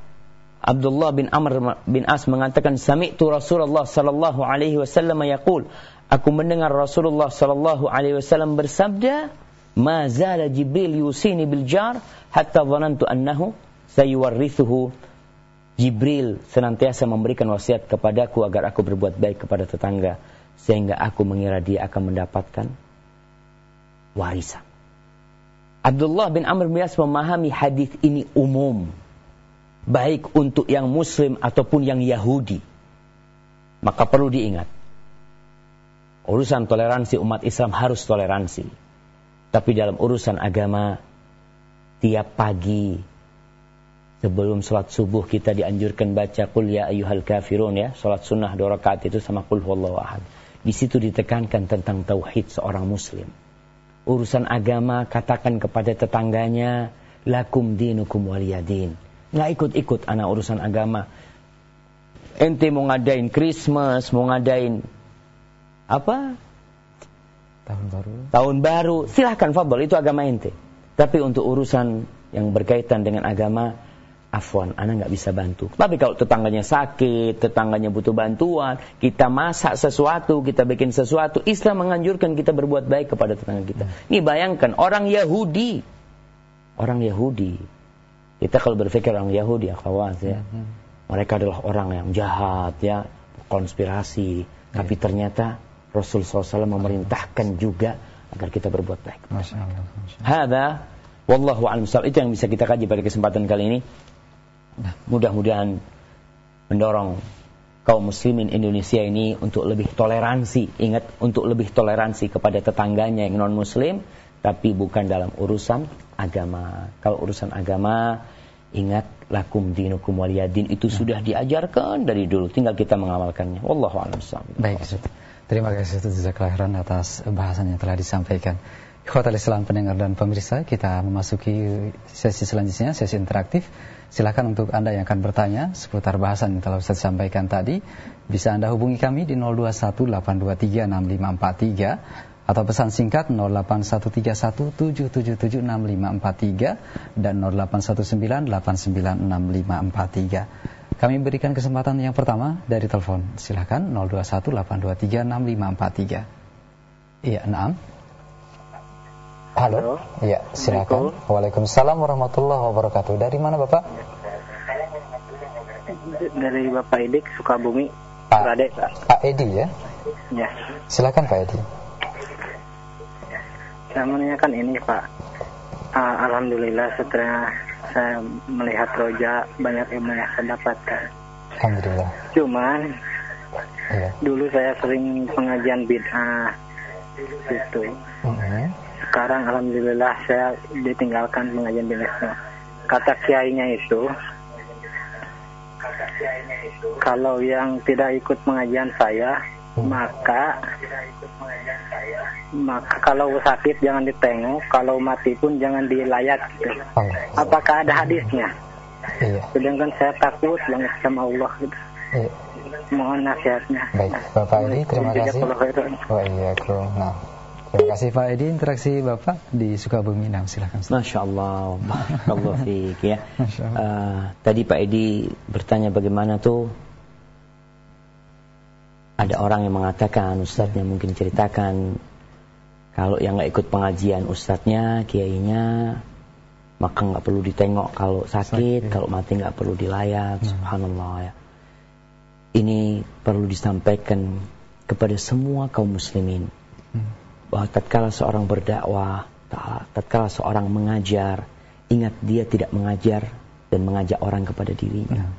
Abdullah bin Amr bin As mengatakan sami'tu Rasulullah sallallahu alaihi wasallam yaqul aku mendengar Rasulullah sallallahu alaihi wasallam bersabda ma zala Jibril yusini bil jar hatta dhanantu annahu sayuwarrithuhu Jibril senantiasa memberikan wasiat kepadaku agar aku berbuat baik kepada tetangga sehingga aku mengira dia akan mendapatkan warisan. Abdullah bin Amr bin As memahami hadis ini umum baik untuk yang muslim ataupun yang Yahudi. Maka perlu diingat. Urusan toleransi umat Islam harus toleransi. Tapi dalam urusan agama, tiap pagi sebelum sholat subuh kita dianjurkan baca Qul ya ayyuhal kafirun ya. Sholat sunnah dua rakaat itu sama Qul huwallahu ahad. Di situ ditekankan tentang tauhid seorang muslim. Urusan agama katakan kepada tetangganya, lakum dinukum waliyadin nggak ikut-ikut anak urusan agama. Ente mau ngadain Christmas, mau ngadain apa? Tahun baru. Tahun baru, silahkan Fabel, itu agama ente. Tapi untuk urusan yang berkaitan dengan agama, afwan, anak nggak bisa bantu. Tapi kalau tetangganya sakit, tetangganya butuh bantuan, kita masak sesuatu, kita bikin sesuatu, Islam menganjurkan kita berbuat baik kepada tetangga kita. Ini bayangkan, orang Yahudi, orang Yahudi, kita kalau berpikir orang Yahudi, akhwat ya, hmm. mereka adalah orang yang jahat ya, konspirasi. Tapi ternyata Rasul SAW memerintahkan juga agar kita berbuat baik. Masya Allah. Hada, wallahu a'lam Itu yang bisa kita kaji pada kesempatan kali ini. Nah. Mudah-mudahan mendorong kaum muslimin Indonesia ini untuk lebih toleransi. Ingat, untuk lebih toleransi kepada tetangganya yang non-muslim tapi bukan dalam urusan agama. Kalau urusan agama, ingat lakum dinukum waliyadin itu nah. sudah diajarkan dari dulu, tinggal kita mengamalkannya. Wallahu a'lam Baik, Ustaz. Terima kasih Ustaz Jazakallah atas bahasan yang telah disampaikan. Ikhwatal Islam pendengar dan pemirsa, kita memasuki sesi selanjutnya, sesi interaktif. Silakan untuk Anda yang akan bertanya seputar bahasan yang telah Ustaz sampaikan tadi, bisa Anda hubungi kami di 0218236543 atau pesan singkat 081317776543 dan 0819896543. Kami berikan kesempatan yang pertama dari telepon. Silahkan 0218236543. Iya, enam. Halo. Iya, silakan. Waalaikumsalam warahmatullahi wabarakatuh. Dari mana Bapak? Dari Bapak Edik Sukabumi. Pak, Pak Edi ya? Ya. Silakan Pak Edi saya menanyakan ini Pak. Uh, Alhamdulillah setelah saya melihat roja banyak ilmu yang saya dapatkan. Alhamdulillah. Cuman ya. dulu saya sering pengajian bid'ah gitu. Mm -hmm. Sekarang alhamdulillah saya ditinggalkan pengajian bid'ah. Kata kiainya itu kalau yang tidak ikut pengajian saya maka maka kalau sakit jangan ditengok, kalau mati pun jangan dilayat gitu. Apakah ada hadisnya? Iya. Sedangkan saya takut banget sama Allah gitu. Iya. Mohon nasihatnya. Baik, Bapak Edi, terima kasih. Nah, terima kasih Pak Edi interaksi Bapak di Sukabumi. Nah, silakan. Masya Allah, Allah fiik ya. Uh, tadi Pak Edi bertanya bagaimana tuh ada orang yang mengatakan ustadznya mungkin ceritakan kalau yang nggak ikut pengajian ustadznya kiainya maka nggak perlu ditengok kalau sakit, sakit. kalau mati nggak perlu dilayat hmm. subhanallah ya ini perlu disampaikan kepada semua kaum muslimin. Bahwa tatkala seorang berdakwah tatkala seorang mengajar ingat dia tidak mengajar dan mengajak orang kepada dirinya hmm.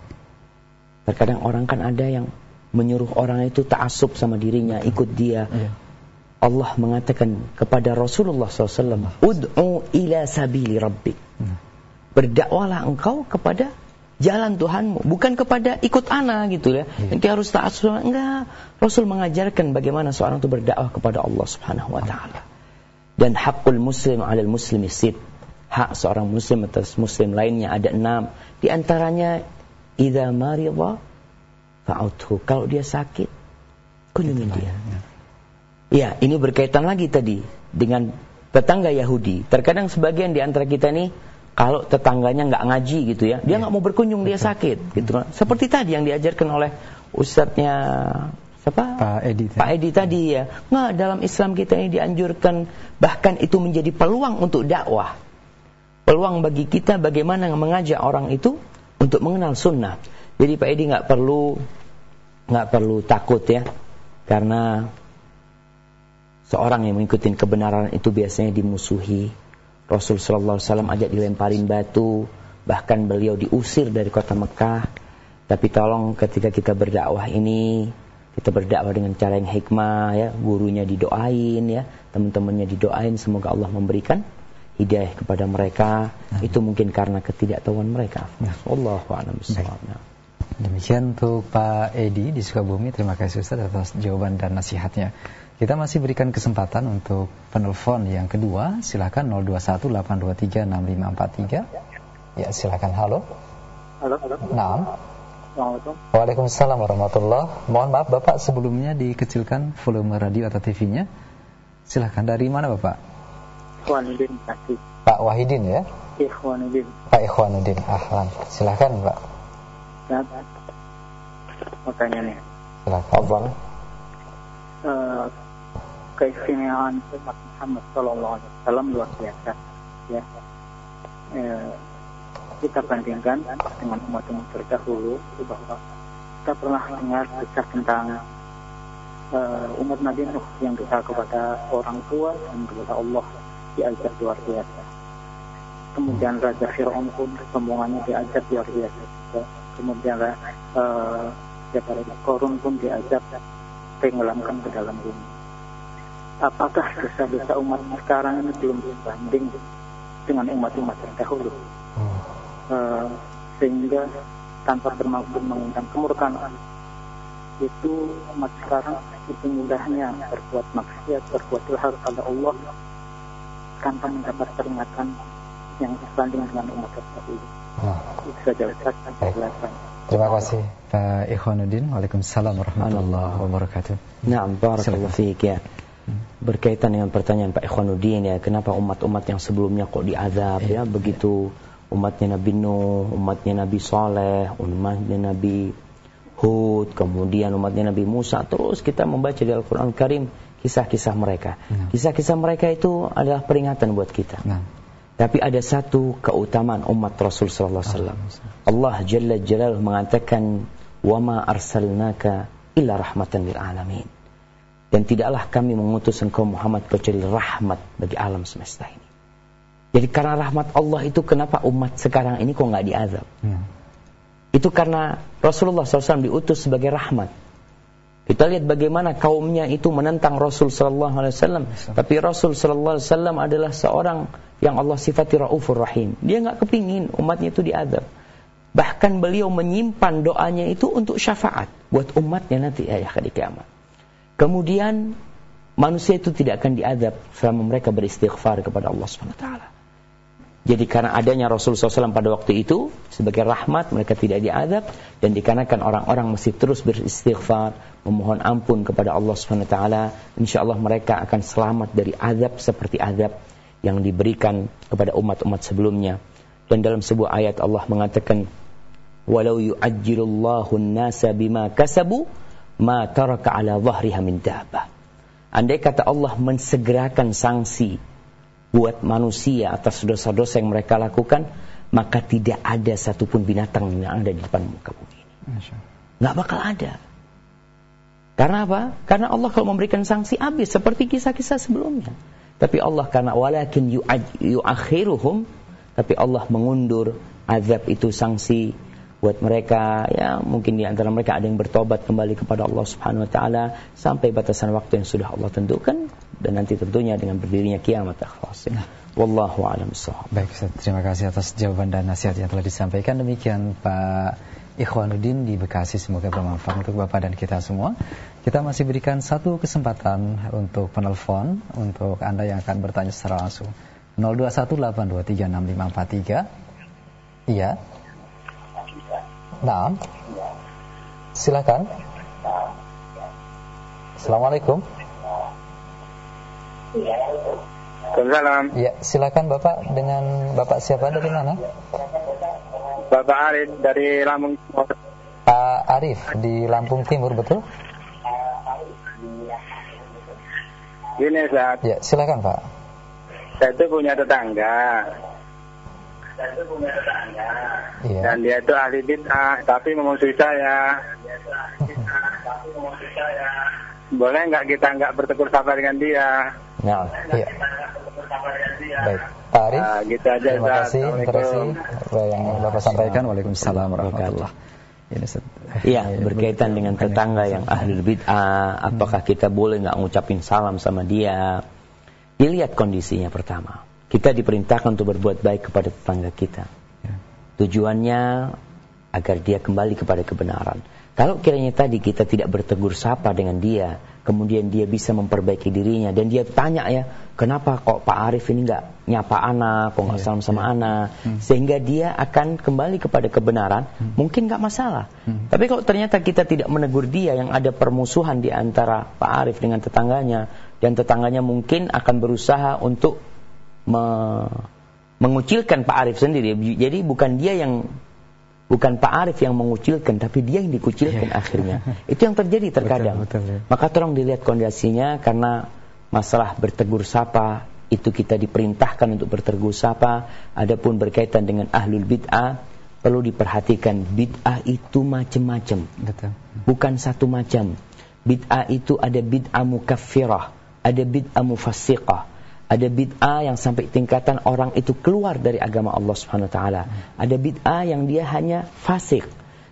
terkadang orang kan ada yang menyuruh orang itu ta'asub sama dirinya, ikut dia. Ya. Allah mengatakan kepada Rasulullah SAW, Ud'u ila sabili rabbik. Ya. Berdakwalah engkau kepada jalan Tuhanmu, bukan kepada ikut ana gitu ya. Yeah. Yang harus taat sunnah. Enggak. Rasul mengajarkan bagaimana seorang itu berdakwah kepada Allah Subhanahu wa taala. Dan hakul muslim 'alal muslimi sit. Hak seorang muslim atas muslim lainnya ada enam. Di antaranya idza marida fa'udhu. Kalau dia sakit, kunjungi dia. Ya. ya, ini berkaitan lagi tadi dengan tetangga Yahudi. Terkadang sebagian di antara kita nih kalau tetangganya nggak ngaji gitu ya, dia iya. nggak mau berkunjung, dia sakit gitu kan. Seperti tadi yang diajarkan oleh ustadznya siapa? Pak Edi. Pak Edi tadi ya. Nggak dalam Islam kita ini dianjurkan bahkan itu menjadi peluang untuk dakwah. Peluang bagi kita bagaimana mengajak orang itu untuk mengenal sunnah. Jadi Pak Edi nggak perlu nggak perlu takut ya, karena seorang yang mengikuti kebenaran itu biasanya dimusuhi Rasul sallallahu alaihi wasallam ajak dilemparin batu, bahkan beliau diusir dari kota Mekah. Tapi tolong ketika kita berdakwah ini, kita berdakwah dengan cara yang hikmah ya, gurunya didoain ya, teman-temannya didoain semoga Allah memberikan hidayah kepada mereka. Nah. Itu mungkin karena ketidaktahuan mereka. Nah. Allahu a'lam Demikian untuk Pak Edi di Sukabumi. Terima kasih Ustaz atas jawaban dan nasihatnya. Kita masih berikan kesempatan untuk penelpon yang kedua. Silakan 0218236543. Ya, silakan. Halo. Halo. halo. Naam. Waalaikumsalam warahmatullahi Mohon maaf Bapak sebelumnya dikecilkan volume radio atau TV-nya. Silakan dari mana Bapak? Ikhwanuddin Pak Wahidin ya? Ikhwanuddin. Pak Ikhwanuddin. Ahlan. Silakan Pak. Ya. Pertanyaannya. Silakan. Uh, keistimewaan umat Muhammad Shallallahu Alaihi Wasallam luar biasa. Ya. E, kita bandingkan dengan umat-umat terdahulu bahwa kita pernah dengar kisah tentang e, umat Nabi Nuh yang doa kepada orang tua dan kepada Allah diajar luar biasa. Kemudian Raja Fir'aun pun rombongannya diajar luar biasa kemudian uh, Korun pun diajak tenggelamkan ke dalam bumi apakah dosa-dosa umat sekarang ini belum sebanding dengan umat-umat terdahulu hmm. uh, sehingga tanpa bermaksud mengundang kemurkaan itu umat sekarang itu mudahnya berbuat maksiat berbuat dosa kepada Allah tanpa mendapat peringatan yang sebanding dengan umat terdahulu hmm. itu saja Ustaz. Terima kasih Pak Ikhwanuddin. Waalaikumsalam warahmatullahi wabarakatuh. Nah, barakallahu fiik ya berkaitan dengan pertanyaan Pak Ikhwanuddin ya, kenapa umat-umat yang sebelumnya kok diazab ya, begitu umatnya Nabi Nuh, umatnya Nabi Saleh, umatnya Nabi Hud, kemudian umatnya Nabi Musa, terus kita membaca di Al-Qur'an Karim kisah-kisah mereka. Nah. Kisah-kisah mereka itu adalah peringatan buat kita. Nah. Tapi ada satu keutamaan umat Rasul sallallahu alaihi wasallam. Allah Jalla Jalaluhu mengatakan, "Wa ma arsalnaka illa rahmatan lil alamin." Dan tidaklah kami mengutus engkau Muhammad kecuali rahmat bagi alam semesta ini. Jadi karena rahmat Allah itu kenapa umat sekarang ini kok nggak diazab? Hmm. Itu karena Rasulullah SAW diutus sebagai rahmat. Kita lihat bagaimana kaumnya itu menentang Rasul Sallallahu Alaihi Wasallam. Tapi Rasul Sallallahu Alaihi Wasallam adalah seorang yang Allah sifati Raufur Rahim. Dia nggak kepingin umatnya itu diazab. Bahkan beliau menyimpan doanya itu untuk syafaat buat umatnya nanti ayah di kiamat. Kemudian manusia itu tidak akan diadab selama mereka beristighfar kepada Allah SWT. Jadi karena adanya Rasulullah SAW pada waktu itu sebagai rahmat mereka tidak diadab dan dikarenakan orang-orang masih terus beristighfar memohon ampun kepada Allah SWT insya Allah mereka akan selamat dari azab seperti azab yang diberikan kepada umat-umat sebelumnya dan dalam sebuah ayat Allah mengatakan walau yu'ajjilullahu an-nasa bima kasabu ma taraka ala dhahriha min dabah. Andai kata Allah mensegerakan sanksi buat manusia atas dosa-dosa yang mereka lakukan, maka tidak ada satupun binatang yang ada di depan muka bumi ini. Nggak bakal ada. Karena apa? Karena Allah kalau memberikan sanksi habis seperti kisah-kisah sebelumnya. Tapi Allah karena walakin yu'akhiruhum tapi Allah mengundur azab itu sanksi buat mereka ya mungkin di antara mereka ada yang bertobat kembali kepada Allah Subhanahu wa taala sampai batasan waktu yang sudah Allah tentukan dan nanti tentunya dengan berdirinya kiamat akhlas. Ya. Wallahu a'lam Baik, Ustaz. Terima kasih atas jawaban dan nasihat yang telah disampaikan. Demikian Pak Ikhwanuddin di Bekasi. Semoga bermanfaat untuk Bapak dan kita semua. Kita masih berikan satu kesempatan untuk penelpon untuk Anda yang akan bertanya secara langsung. 0218236543. Iya. Nah. Silakan. Assalamualaikum. Waalaikumsalam. Ya, silakan Bapak dengan Bapak siapa dari mana? Bapak Arif dari Lampung Timur. Pak Arif di Lampung Timur, betul? Gini, Ustaz. Ya, silakan Pak. Saya itu punya tetangga. Saya itu punya tetangga. Iya. Dan dia itu ahli bid'ah, tapi memusuhi saya. Boleh nggak kita nggak bertegur sapa dengan dia? Nah, iya. Baik, Pak Arif. Nah, gitu aja, Terima kasih, kasih yang Bapak sampaikan. Waalaikumsalam warahmatullahi Iya, berkaitan dengan tetangga yang ahli bid'ah, apakah kita boleh nggak ngucapin salam sama dia? Dilihat kondisinya pertama. Kita diperintahkan untuk berbuat baik kepada tetangga kita. Ya. Tujuannya agar dia kembali kepada kebenaran. Kalau kiranya tadi kita tidak bertegur sapa dengan dia, kemudian dia bisa memperbaiki dirinya dan dia tanya ya, kenapa kok Pak Arif ini nggak nyapa anak, kok nggak iya, salam sama yeah. anak, hmm. sehingga dia akan kembali kepada kebenaran, hmm. mungkin nggak masalah. Hmm. Tapi kalau ternyata kita tidak menegur dia yang ada permusuhan di antara Pak Arif dengan tetangganya dan tetangganya mungkin akan berusaha untuk me mengucilkan Pak Arif sendiri. Jadi bukan dia yang bukan Pak Arif yang mengucilkan tapi dia yang dikucilkan yeah. akhirnya. Itu yang terjadi terkadang. Betul, betul, ya. maka tolong dilihat kondisinya karena masalah bertegur sapa itu kita diperintahkan untuk bertegur sapa. Adapun berkaitan dengan ahlul bid'ah perlu diperhatikan bid'ah itu macam-macam. Bukan satu macam. Bid'ah itu ada bid'ah mukaffirah ada bid'ah mufassiqah ada bid'ah yang sampai tingkatan orang itu keluar dari agama Allah Subhanahu wa taala. Ada bid'ah yang dia hanya fasik.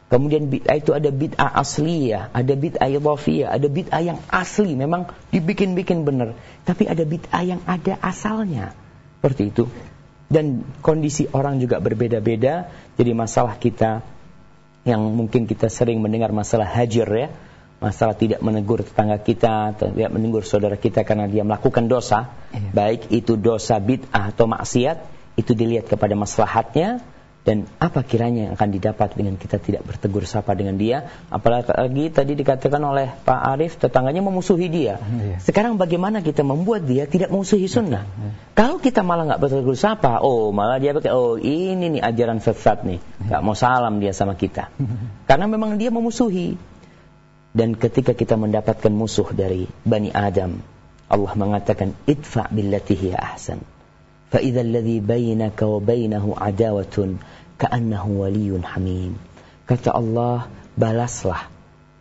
Kemudian bid'ah itu ada bid'ah asliyah, ada bid'ah idhafiyah, ada bid'ah yang asli memang dibikin-bikin benar, tapi ada bid'ah yang ada asalnya. Seperti itu. Dan kondisi orang juga berbeda-beda. Jadi masalah kita yang mungkin kita sering mendengar masalah hajar ya masalah tidak menegur tetangga kita, tidak menegur saudara kita karena dia melakukan dosa, iya. baik itu dosa bid'ah atau maksiat, itu dilihat kepada maslahatnya dan apa kiranya yang akan didapat dengan kita tidak bertegur sapa dengan dia? Apalagi tadi dikatakan oleh Pak Arif tetangganya memusuhi dia. Iya. sekarang bagaimana kita membuat dia tidak memusuhi sunnah? Iya. kalau kita malah nggak bertegur sapa oh malah dia pakai oh ini nih ajaran sesat nih. Nggak mau salam dia sama kita. Karena memang dia memusuhi dan ketika kita mendapatkan musuh dari Bani Adam, Allah mengatakan, Idfa billati hiya ahsan. فَإِذَا الَّذِي بَيْنَكَ وَبَيْنَهُ عَدَاوَةٌ كَأَنَّهُ وَلِيٌّ حَمِيمٌ Kata Allah, balaslah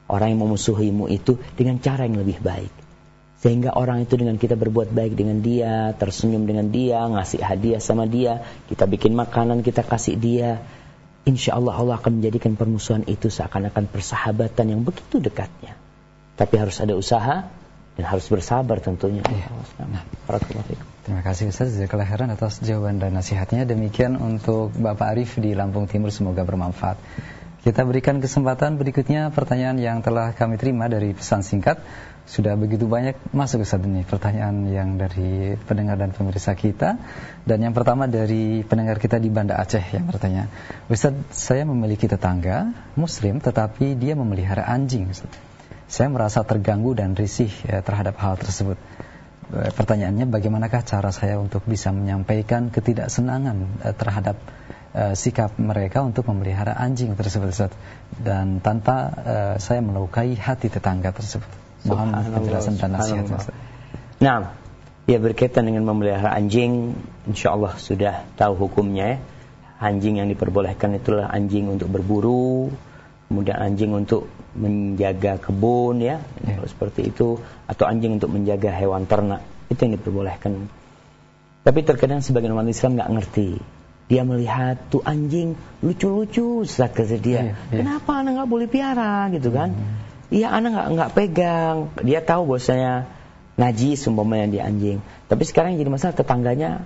orang yang memusuhimu itu dengan cara yang lebih baik. Sehingga orang itu dengan kita berbuat baik dengan dia, tersenyum dengan dia, ngasih hadiah sama dia, kita bikin makanan, kita kasih dia, insya Allah Allah akan menjadikan permusuhan itu seakan-akan persahabatan yang begitu dekatnya. Tapi harus ada usaha dan harus bersabar tentunya. Ya. Nah, Terima kasih Ustaz Jazakallah khairan atas jawaban dan nasihatnya. Demikian untuk Bapak Arif di Lampung Timur semoga bermanfaat. Kita berikan kesempatan berikutnya pertanyaan yang telah kami terima dari pesan singkat sudah begitu banyak masuk Ustaz ini pertanyaan yang dari pendengar dan pemirsa kita. Dan yang pertama dari pendengar kita di Banda Aceh yang bertanya Ustaz saya memiliki tetangga muslim tetapi dia memelihara anjing Ustaz. saya merasa terganggu dan risih ya, terhadap hal tersebut. Eh, pertanyaannya bagaimanakah cara saya untuk bisa menyampaikan ketidaksenangan eh, terhadap uh, sikap mereka untuk memelihara anjing tersebut Ustaz dan tanpa uh, saya melukai hati tetangga tersebut Mohon penjelasan dan nasihat. Nah, ya berkaitan dengan memelihara anjing, insya Allah sudah tahu hukumnya ya. Anjing yang diperbolehkan itulah anjing untuk berburu, kemudian anjing untuk menjaga kebun ya, ya. seperti itu, atau anjing untuk menjaga hewan ternak, itu yang diperbolehkan. Tapi terkadang sebagian umat Islam nggak ngerti. Dia melihat tuh anjing lucu-lucu saat -lucu, dia. Ya, ya. Kenapa anak nggak boleh piara gitu kan? Hmm. Iya anak nggak nggak pegang. Dia tahu bahwasanya najis umpamanya di anjing. Tapi sekarang jadi masalah tetangganya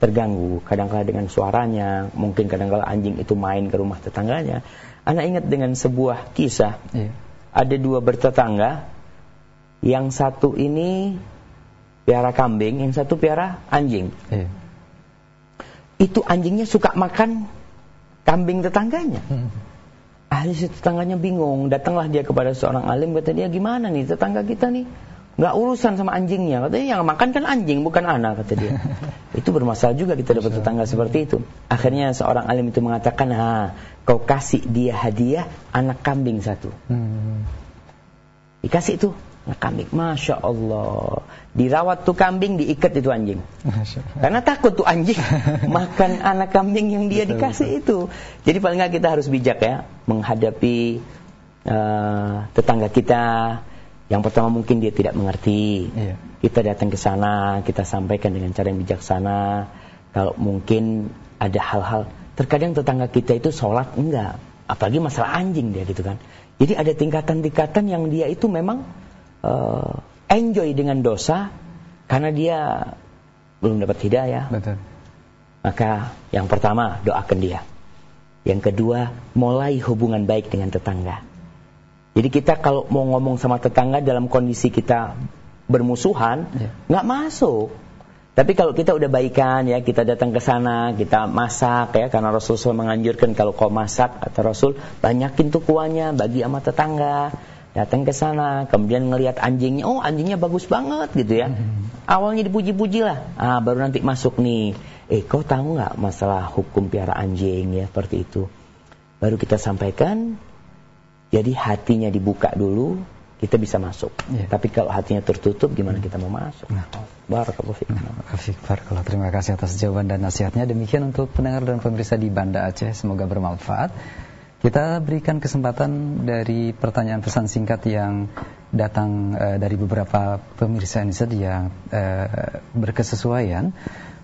terganggu, kadang-kala dengan suaranya, mungkin kadang-kala anjing itu main ke rumah tetangganya. Anak ingat dengan sebuah kisah, iya. ada dua bertetangga, yang satu ini piara kambing, yang satu piara anjing. Iya. Itu anjingnya suka makan kambing tetangganya. Ahli tetangganya bingung, datanglah dia kepada seorang alim, kata dia gimana nih tetangga kita nih? Nggak urusan sama anjingnya. Katanya yang makan kan anjing bukan anak kata dia. Itu bermasalah juga kita dapat tetangga seperti itu. Akhirnya seorang alim itu mengatakan ha kau kasih dia hadiah anak kambing satu. Hmm. dikasih itu anak kambing. Masya Allah. Dirawat tuh kambing diikat itu anjing. Karena takut tuh anjing. Makan anak kambing yang dia dikasih itu. Jadi paling nggak kita harus bijak ya menghadapi uh, tetangga kita. Yang pertama mungkin dia tidak mengerti. Iya. Kita datang ke sana, kita sampaikan dengan cara yang bijaksana. Kalau mungkin ada hal-hal, terkadang tetangga kita itu sholat enggak, apalagi masalah anjing dia gitu kan. Jadi ada tingkatan-tingkatan yang dia itu memang uh, enjoy dengan dosa karena dia belum dapat hidayah. Betul. Maka yang pertama doakan dia. Yang kedua mulai hubungan baik dengan tetangga. Jadi kita kalau mau ngomong sama tetangga dalam kondisi kita bermusuhan, ya. nggak ya. masuk. Tapi kalau kita udah baikan ya, kita datang ke sana, kita masak ya, karena Rasulullah menganjurkan kalau kau masak kata Rasul, banyakin tuh kuahnya bagi sama tetangga. Datang ke sana, kemudian ngelihat anjingnya, oh anjingnya bagus banget gitu ya. Hmm. Awalnya dipuji-puji lah, ah baru nanti masuk nih. Eh kau tahu nggak masalah hukum piara anjing ya seperti itu? Baru kita sampaikan, jadi hatinya dibuka dulu, kita bisa masuk. Ya. Tapi kalau hatinya tertutup, gimana kita mau masuk? Nah. Barakallahu fiik. Nah, Terima kasih atas jawaban dan nasihatnya. Demikian untuk pendengar dan pemirsa di Banda Aceh, semoga bermanfaat. Kita berikan kesempatan dari pertanyaan pesan singkat yang datang uh, dari beberapa pemirsa ini yang uh, berkesesuaian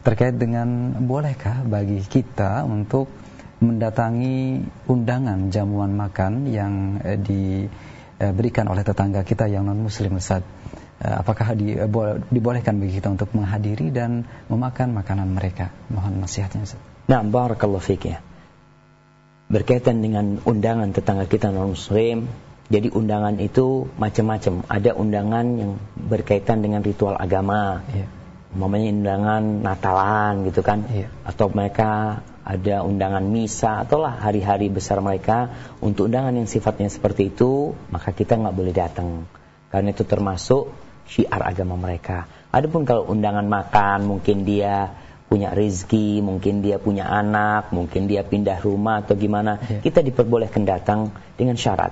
terkait dengan bolehkah bagi kita untuk mendatangi undangan jamuan makan yang eh, diberikan oleh tetangga kita yang non muslim Ustaz. Apakah di, eh, dibolehkan bagi kita untuk menghadiri dan memakan makanan mereka? Mohon nasihatnya Ustaz. Nah, barakallahu fiik ya. Berkaitan dengan undangan tetangga kita non muslim, jadi undangan itu macam-macam. Ada undangan yang berkaitan dengan ritual agama. Iya. Mamanya undangan Natalan gitu kan. Iya. Atau mereka ada undangan misa atau lah hari-hari besar mereka untuk undangan yang sifatnya seperti itu maka kita nggak boleh datang karena itu termasuk syiar agama mereka adapun kalau undangan makan mungkin dia punya rezeki mungkin dia punya anak mungkin dia pindah rumah atau gimana yeah. kita diperbolehkan datang dengan syarat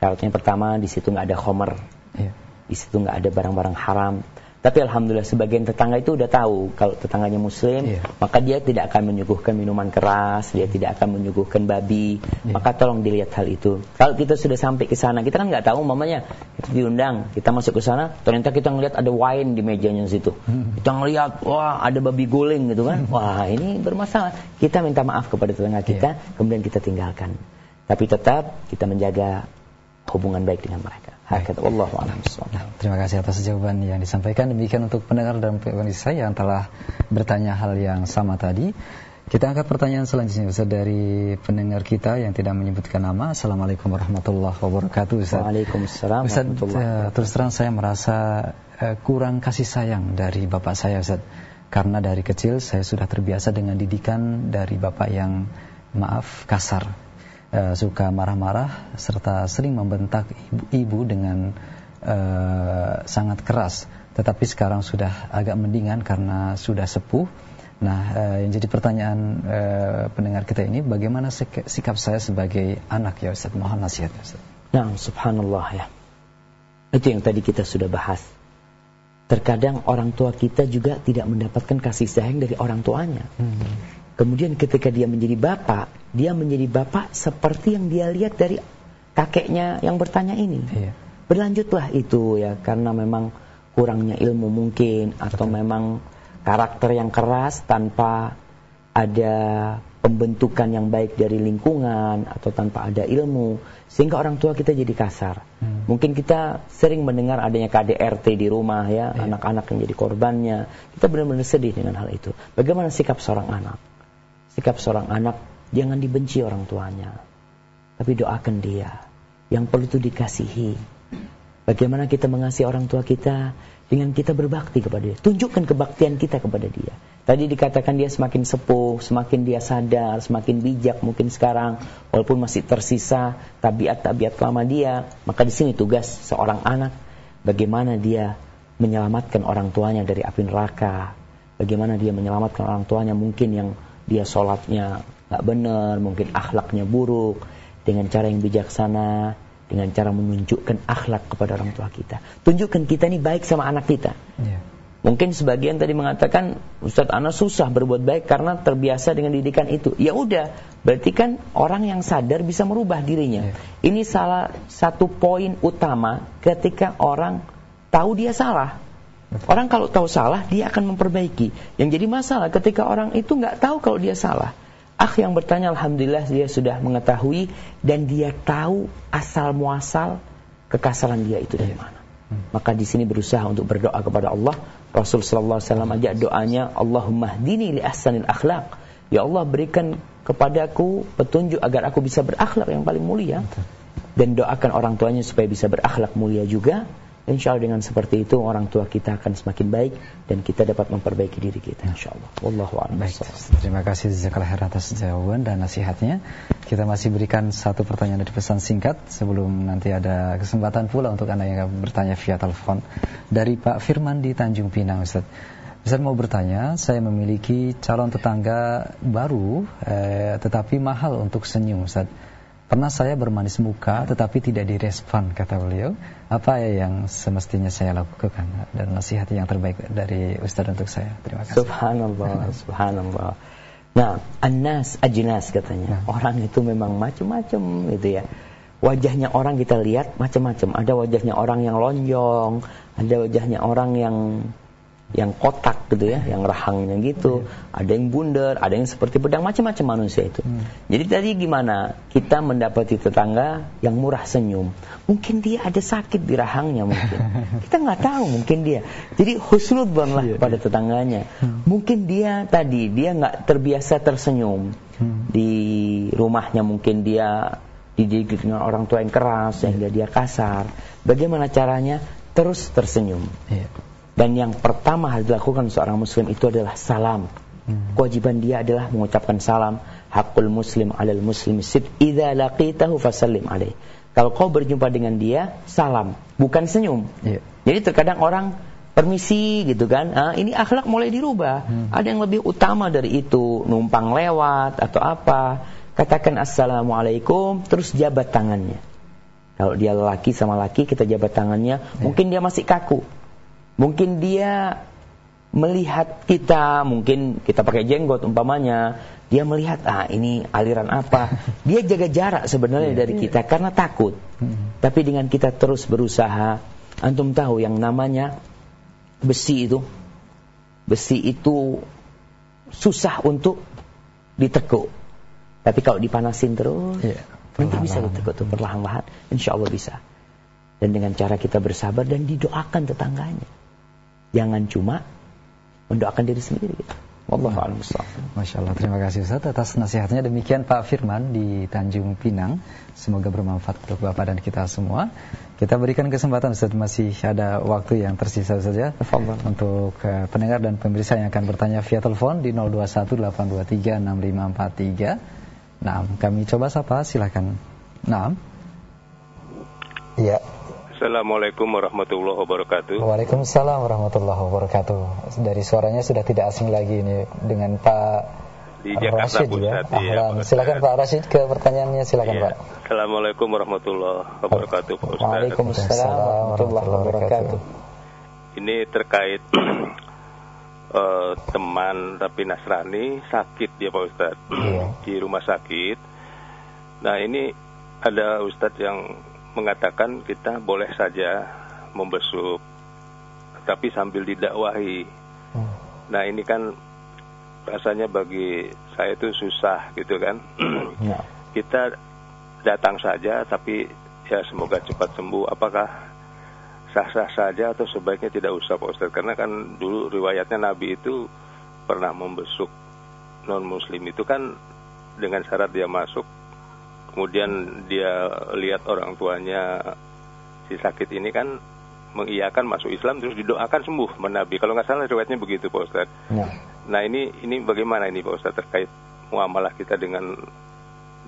syaratnya pertama di situ nggak ada khomer yeah. di situ nggak ada barang-barang haram tapi alhamdulillah sebagian tetangga itu udah tahu kalau tetangganya muslim, yeah. maka dia tidak akan menyuguhkan minuman keras, dia tidak akan menyuguhkan babi. Yeah. Maka tolong dilihat hal itu. Kalau kita sudah sampai ke sana, kita kan nggak tahu mamanya kita diundang, kita masuk ke sana, ternyata kita ngelihat ada wine di mejanya situ. Hmm. Kita ngelihat wah ada babi guling gitu kan. Hmm. Wah, ini bermasalah. Kita minta maaf kepada tetangga kita, yeah. kemudian kita tinggalkan. Tapi tetap kita menjaga hubungan baik dengan mereka. Hakata wallahu a'lam Terima kasih atas jawaban yang disampaikan. Demikian untuk pendengar dan pemirsa yang telah bertanya hal yang sama tadi. Kita angkat pertanyaan selanjutnya Ustaz dari pendengar kita yang tidak menyebutkan nama. Assalamualaikum warahmatullahi wabarakatuh Ustaz. Waalaikumsalam Ustaz, uh, terus terang saya merasa uh, kurang kasih sayang dari bapak saya Ustaz. Karena dari kecil saya sudah terbiasa dengan didikan dari bapak yang maaf kasar uh, suka marah-marah serta sering membentak ibu, ibu dengan uh, sangat keras. Tetapi sekarang sudah agak mendingan karena sudah sepuh. Nah, uh, yang jadi pertanyaan uh, pendengar kita ini, bagaimana sikap saya sebagai anak ya Ustaz? Mohon nasihat Ustaz. Nah, subhanallah ya. Itu yang tadi kita sudah bahas. Terkadang orang tua kita juga tidak mendapatkan kasih sayang dari orang tuanya. Hmm. Kemudian ketika dia menjadi bapak, dia menjadi bapak seperti yang dia lihat dari kakeknya yang bertanya ini. Iya. Berlanjutlah itu ya karena memang kurangnya ilmu mungkin atau Betul. memang karakter yang keras tanpa ada pembentukan yang baik dari lingkungan atau tanpa ada ilmu sehingga orang tua kita jadi kasar. Hmm. Mungkin kita sering mendengar adanya KDRT di rumah ya, iya. anak-anak yang jadi korbannya. Kita benar-benar sedih dengan hal itu. Bagaimana sikap seorang anak? Sikap seorang anak jangan dibenci orang tuanya. Tapi doakan dia. Yang perlu itu dikasihi. Bagaimana kita mengasihi orang tua kita dengan kita berbakti kepada dia. Tunjukkan kebaktian kita kepada dia. Tadi dikatakan dia semakin sepuh, semakin dia sadar, semakin bijak mungkin sekarang walaupun masih tersisa tabiat-tabiat lama dia. Maka di sini tugas seorang anak bagaimana dia menyelamatkan orang tuanya dari api neraka. Bagaimana dia menyelamatkan orang tuanya mungkin yang dia sholatnya nggak benar, mungkin akhlaknya buruk dengan cara yang bijaksana, dengan cara menunjukkan akhlak kepada orang tua kita. Tunjukkan kita ini baik sama anak kita. Yeah. Mungkin sebagian tadi mengatakan Ustadz Ana susah berbuat baik karena terbiasa dengan didikan itu. Ya udah, berarti kan orang yang sadar bisa merubah dirinya. Yeah. Ini salah satu poin utama ketika orang tahu dia salah. Orang kalau tahu salah dia akan memperbaiki. Yang jadi masalah ketika orang itu nggak tahu kalau dia salah. Akh yang bertanya Alhamdulillah dia sudah mengetahui dan dia tahu asal muasal kekasaran dia itu dari mana. Maka di sini berusaha untuk berdoa kepada Allah Rasul sallallahu alaihi wasallam ajak doanya Allahumma hdini li ahsanil akhlaq. Ya Allah berikan kepadaku petunjuk agar aku bisa berakhlak yang paling mulia dan doakan orang tuanya supaya bisa berakhlak mulia juga Insya Allah dengan seperti itu orang tua kita akan semakin baik dan kita dapat memperbaiki diri kita insya Allah. Wallahu a'lam. Baik. Terima kasih Zakalahir atas jawaban dan nasihatnya. Kita masih berikan satu pertanyaan dari pesan singkat sebelum nanti ada kesempatan pula untuk Anda yang bertanya via telepon dari Pak Firman di Tanjung Pinang Ustaz. Ustaz mau bertanya, saya memiliki calon tetangga baru eh, tetapi mahal untuk senyum Ustaz. Pernah saya bermanis muka tetapi tidak direspon kata beliau. Apa ya yang semestinya saya lakukan dan nasihat yang terbaik dari Ustaz untuk saya. Terima kasih. Subhanallah, subhanallah. Nah, anas ajnas katanya. Nah. Orang itu memang macam-macam gitu ya. Wajahnya orang kita lihat macam-macam. Ada wajahnya orang yang lonjong, ada wajahnya orang yang yang kotak gitu ya, yang rahangnya gitu, hmm. ada yang bundar, ada yang seperti pedang, macam-macam manusia itu. Hmm. Jadi tadi gimana kita mendapati tetangga yang murah senyum? Mungkin dia ada sakit di rahangnya mungkin. kita nggak tahu mungkin dia. Jadi husnudzon lah yeah, pada yeah. tetangganya. Hmm. Mungkin dia tadi dia nggak terbiasa tersenyum hmm. di rumahnya, mungkin dia dididik dengan orang tua yang keras sehingga dia kasar. Bagaimana caranya? Terus tersenyum. Yeah dan yang pertama harus dilakukan seorang muslim itu adalah salam. Hmm. Kewajiban dia adalah mengucapkan salam. Hakul muslim alal muslim sid idza laqitahu fasallim alaih. Kalau kau berjumpa dengan dia, salam, bukan senyum. Yeah. Jadi terkadang orang permisi gitu kan. Ah, ini akhlak mulai dirubah. Hmm. Ada yang lebih utama dari itu, numpang lewat atau apa. Katakan assalamualaikum, terus jabat tangannya. Kalau dia laki sama laki, kita jabat tangannya. Yeah. Mungkin dia masih kaku Mungkin dia melihat kita, mungkin kita pakai jenggot umpamanya, dia melihat ah ini aliran apa. Dia jaga jarak sebenarnya yeah, dari kita karena takut. Hmm. Tapi dengan kita terus berusaha, antum tahu yang namanya besi itu, besi itu susah untuk ditekuk. Tapi kalau dipanasin terus, yeah, nanti bisa ditekuk tuh perlahan-lahan, insya Allah bisa. Dan dengan cara kita bersabar dan didoakan tetangganya. Jangan cuma mendoakan diri sendiri. Allah Masya Allah, terima kasih Ustaz atas nasihatnya. Demikian Pak Firman di Tanjung Pinang. Semoga bermanfaat untuk Bapak dan kita semua. Kita berikan kesempatan Ustaz, masih ada waktu yang tersisa saja untuk uh, pendengar dan pemirsa yang akan bertanya via telepon di 0218236543. Nah, kami coba sapa, silakan. Nah. Ya. Assalamualaikum warahmatullahi wabarakatuh. Waalaikumsalam warahmatullahi wabarakatuh. Dari suaranya sudah tidak asing lagi ini dengan Pak di Jakarta Rashid Pusat. Ya. Iya, silakan Pak Rashid ke pertanyaannya silakan iya. Pak. Assalamualaikum warahmatullahi wabarakatuh Pak Ustaz. Waalaikumsalam warahmatullahi wabarakatuh. Ini terkait uh, teman tapi Nasrani sakit dia Pak Ustaz iya. di rumah sakit. Nah ini ada Ustadz yang mengatakan kita boleh saja membesuk, tapi sambil didakwahi. Hmm. Nah ini kan rasanya bagi saya itu susah gitu kan. ya. Kita datang saja, tapi ya semoga cepat sembuh. Apakah sah-sah saja atau sebaiknya tidak usah Pak Ustadz? Karena kan dulu riwayatnya Nabi itu pernah membesuk non Muslim itu kan dengan syarat dia masuk, kemudian dia lihat orang tuanya si sakit ini kan mengiyakan masuk Islam terus didoakan sembuh menabi. Kalau nggak salah riwayatnya begitu Pak Ustadz. Ya. Nah ini ini bagaimana ini Pak Ustadz terkait muamalah kita dengan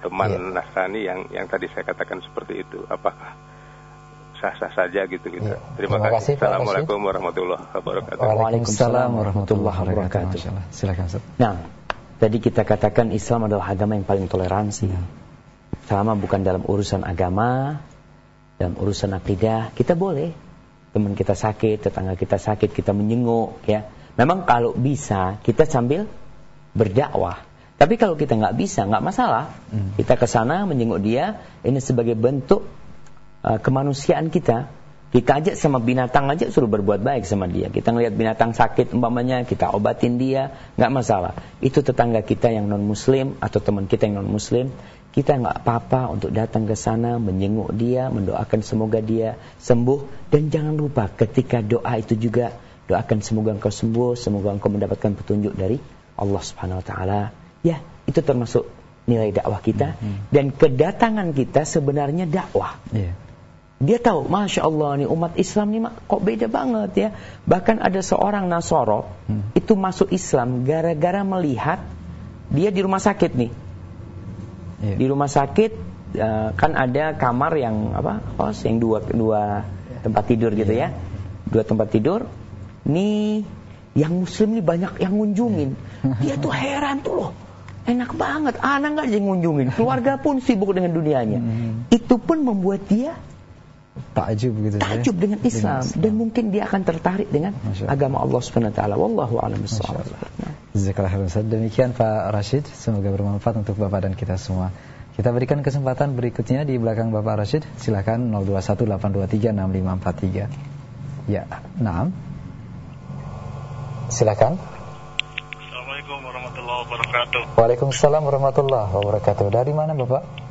teman ya. Nasrani yang yang tadi saya katakan seperti itu. Apakah sah-sah saja gitu gitu. Ya. Terima, Terima kasih. kasih Assalamualaikum warahmatullahi wabarakatuh. Waalaikumsalam warahmatullahi wabarakatuh. Silakan Nah, tadi kita katakan Islam adalah agama yang paling toleransi. Ya. Selama bukan dalam urusan agama, dalam urusan akidah, kita boleh teman kita sakit, tetangga kita sakit, kita menyenguk ya. Memang kalau bisa kita sambil berdakwah. Tapi kalau kita nggak bisa, nggak masalah. Hmm. Kita ke sana menyenguk dia, ini sebagai bentuk uh, kemanusiaan kita. Kita aja sama binatang aja suruh berbuat baik sama dia. Kita ngelihat binatang sakit umpamanya, kita obatin dia, nggak masalah. Itu tetangga kita yang non muslim atau teman kita yang non muslim, kita nggak apa-apa untuk datang ke sana, menyenguk dia, mendoakan semoga dia sembuh. Dan jangan lupa ketika doa itu juga doakan semoga engkau sembuh, semoga engkau mendapatkan petunjuk dari Allah Subhanahu Wa Taala. Ya, itu termasuk nilai dakwah kita. Hmm. Dan kedatangan kita sebenarnya dakwah. Yeah. Dia tahu, masya Allah nih umat Islam nih kok beda banget ya. Bahkan ada seorang Nasoro hmm. itu masuk Islam gara-gara melihat dia di rumah sakit nih Yeah. Di rumah sakit uh, kan ada kamar yang apa? Kos yang dua dua tempat tidur gitu yeah. ya. Dua tempat tidur. Nih yang muslim nih banyak yang ngunjungin. Yeah. Dia tuh heran tuh loh. Enak banget, anak nggak aja ngunjungin, keluarga pun sibuk dengan dunianya. Hmm. Itu pun membuat dia takjub gitu ya. takjub dengan Islam. dengan Islam dan mungkin dia akan tertarik dengan agama Allah Subhanahu wa taala wallahu a'lam bissawab Jazakallah Demikian Pak Rashid, semoga bermanfaat untuk Bapak dan kita semua. Kita berikan kesempatan berikutnya di belakang Bapak Rashid. Silakan 0218236543. Ya, enam. Silakan. Assalamualaikum warahmatullahi wabarakatuh. Waalaikumsalam warahmatullahi wabarakatuh. Dari mana Bapak?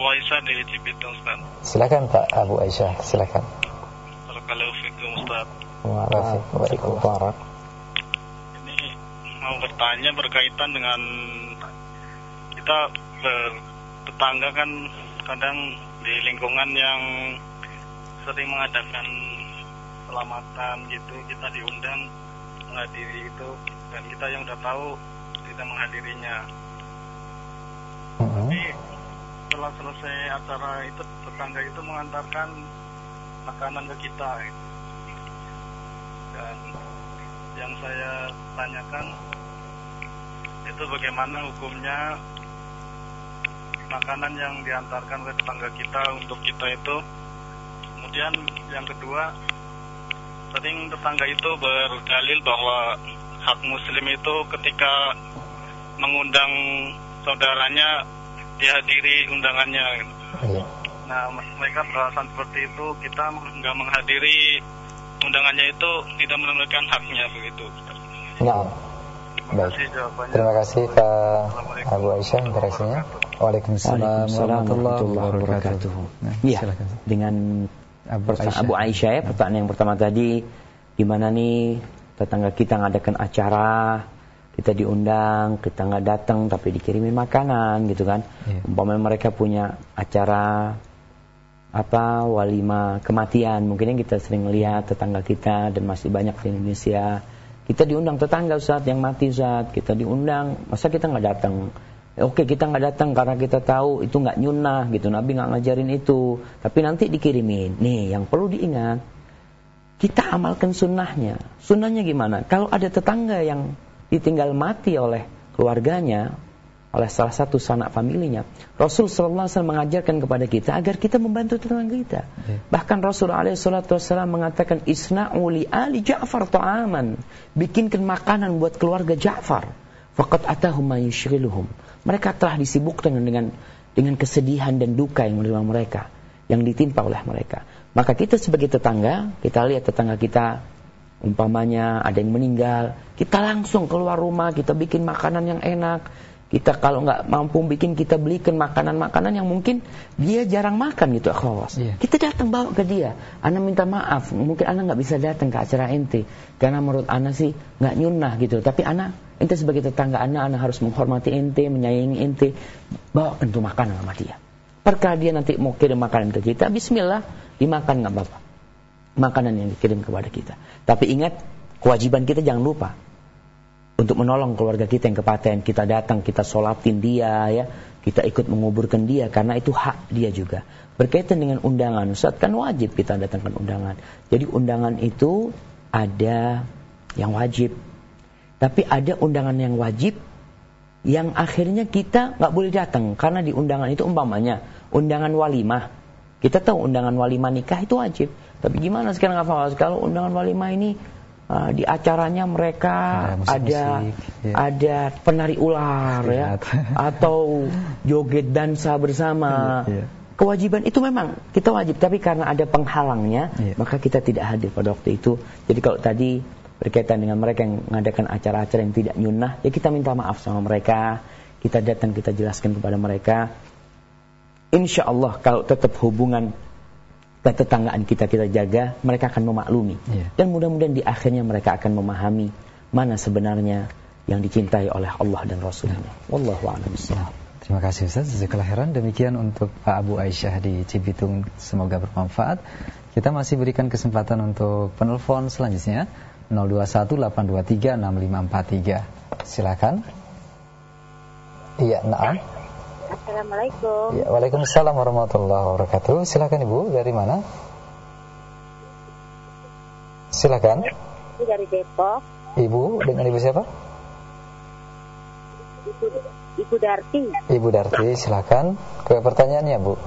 Ini Abu Aisyah dari Cibitung Ustaz. Silakan Pak Abu Aisyah, silakan. Barakallahu fikum Ustaz. Waalaikumsalam mau bertanya berkaitan dengan kita bertetangga kan kadang di lingkungan yang sering mengadakan selamatan gitu kita diundang menghadiri itu dan kita yang udah tahu tidak menghadirinya uh-huh. tapi setelah selesai acara itu tetangga itu mengantarkan makanan ke kita dan yang saya tanyakan itu bagaimana hukumnya makanan yang diantarkan ke tetangga kita untuk kita itu? Kemudian yang kedua sering tetangga itu berdalil bahwa hak muslim itu ketika mengundang saudaranya dihadiri undangannya iya. nah mereka beralasan seperti itu kita nggak menghadiri undangannya itu tidak menunjukkan haknya begitu nah Baik. Terima kasih Pak Abu Aisyah interaksinya. Waalaikumsalam warahmatullahi wabarakatuh. Nah, ya, dengan Abu Aisyah. Abu Aisyah ya, pertanyaan yang pertama tadi gimana nih tetangga kita ngadakan acara kita diundang, kita nggak datang tapi dikirimin makanan gitu kan. Yeah. Umpamanya mereka punya acara apa walima kematian, mungkin yang kita sering lihat tetangga kita dan masih banyak di Indonesia kita diundang tetangga saat yang mati saat kita diundang, masa kita nggak datang? Oke kita nggak datang karena kita tahu itu nggak nyunah gitu, Nabi nggak ngajarin itu. Tapi nanti dikirimin. Nih yang perlu diingat, kita amalkan sunnahnya. Sunnahnya gimana? Kalau ada tetangga yang ditinggal mati oleh keluarganya, oleh salah satu sanak familinya. Rasul sallallahu alaihi wasallam mengajarkan kepada kita agar kita membantu tetangga kita. Ya. Bahkan Rasul alaihi wasallam mengatakan isna'u li ali Ja'far ta'aman. Bikinkan makanan buat keluarga Ja'far. Faqad atahum ma Mereka telah disibukkan dengan dengan dengan kesedihan dan duka yang menerima mereka, yang ditimpa oleh mereka. Maka kita sebagai tetangga, kita lihat tetangga kita umpamanya ada yang meninggal, kita langsung keluar rumah, kita bikin makanan yang enak, Kita kalau nggak mampu bikin kita belikan makanan-makanan yang mungkin dia jarang makan gitu akhwas. Yeah. Kita datang bawa ke dia. Ana minta maaf, mungkin ana nggak bisa datang ke acara ente karena menurut ana sih nggak nyunah gitu. Tapi ana ente sebagai tetangga ana ana harus menghormati ente, menyayangi ente, bawa tentu makanan sama dia. Perkara dia nanti mau kirim makanan ke kita, bismillah, dimakan nggak apa-apa. Makanan yang dikirim kepada kita. Tapi ingat, kewajiban kita jangan lupa untuk menolong keluarga kita yang kepaten, kita datang, kita solatin dia, ya, kita ikut menguburkan dia karena itu hak dia juga. Berkaitan dengan undangan, Ustaz kan wajib kita datangkan undangan. Jadi undangan itu ada yang wajib, tapi ada undangan yang wajib yang akhirnya kita nggak boleh datang karena di undangan itu umpamanya undangan walimah. Kita tahu undangan walimah nikah itu wajib. Tapi gimana sekarang kalau undangan walimah ini uh, di acaranya mereka ada ada, ya. ada penari ular ya atau joget dansa bersama. Ya. Kewajiban itu memang kita wajib, tapi karena ada penghalangnya, ya. maka kita tidak hadir pada waktu itu. Jadi kalau tadi berkaitan dengan mereka yang mengadakan acara-acara yang tidak nyunnah, ya kita minta maaf sama mereka, kita datang kita jelaskan kepada mereka. Insya Allah kalau tetap hubungan ketetanggaan kita kita jaga, mereka akan memaklumi. Yeah. Dan mudah-mudahan di akhirnya mereka akan memahami mana sebenarnya yang dicintai oleh Allah dan Rasulnya. Yeah. Wallahu a'lam Terima kasih Ustaz, kelahiran Demikian untuk Pak Abu Aisyah di Cibitung, semoga bermanfaat. Kita masih berikan kesempatan untuk penelpon selanjutnya 0218236543. Silakan. Iya, naam. Assalamualaikum. Ya, Waalaikumsalam warahmatullahi wabarakatuh. Silakan Ibu, dari mana? Silakan. Ibu dari Depok. Ibu, dengan Ibu siapa? Ibu, Ibu Darti. Ibu Darti, silakan. Ke pertanyaannya, Bu.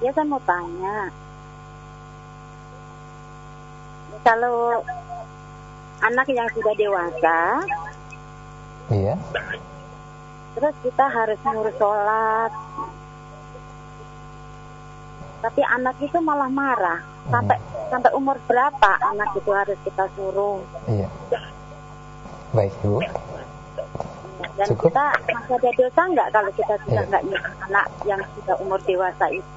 Ya, saya mau tanya. Kalau anak yang sudah dewasa, Iya terus kita harus ngurus sholat tapi anak itu malah marah sampai hmm. sampai umur berapa anak itu harus kita suruh iya baik ibu dan Cukup. kita masih ada dosa nggak kalau kita sudah iya. nggak iya. anak yang sudah umur dewasa itu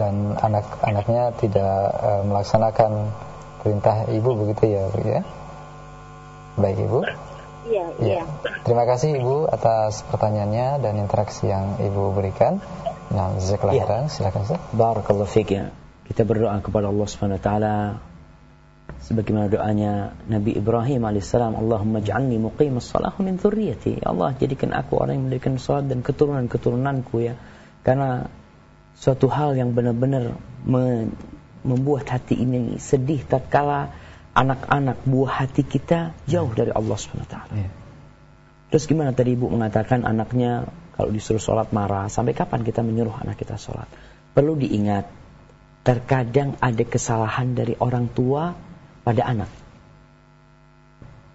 dan anak-anaknya tidak uh, melaksanakan perintah ibu begitu ya bu ya baik ibu Iya, ya. iya. Terima kasih Ibu atas pertanyaannya dan interaksi yang Ibu berikan. Nah, jazakallah ya. khairan. Silakan Ustaz. Barakallahu fiik ya. Kita berdoa kepada Allah Subhanahu wa taala sebagaimana doanya Nabi Ibrahim alaihissalam, Allahumma ja'alni muqimas shalah min dzurriyyati. Ya Allah, jadikan aku orang yang mendirikan salat dan keturunan-keturunanku ya. Karena suatu hal yang benar-benar membuat hati ini sedih tatkala anak-anak buah hati kita jauh dari Allah SWT. Yeah. Terus gimana tadi ibu mengatakan anaknya kalau disuruh sholat marah, sampai kapan kita menyuruh anak kita sholat? Perlu diingat, terkadang ada kesalahan dari orang tua pada anak.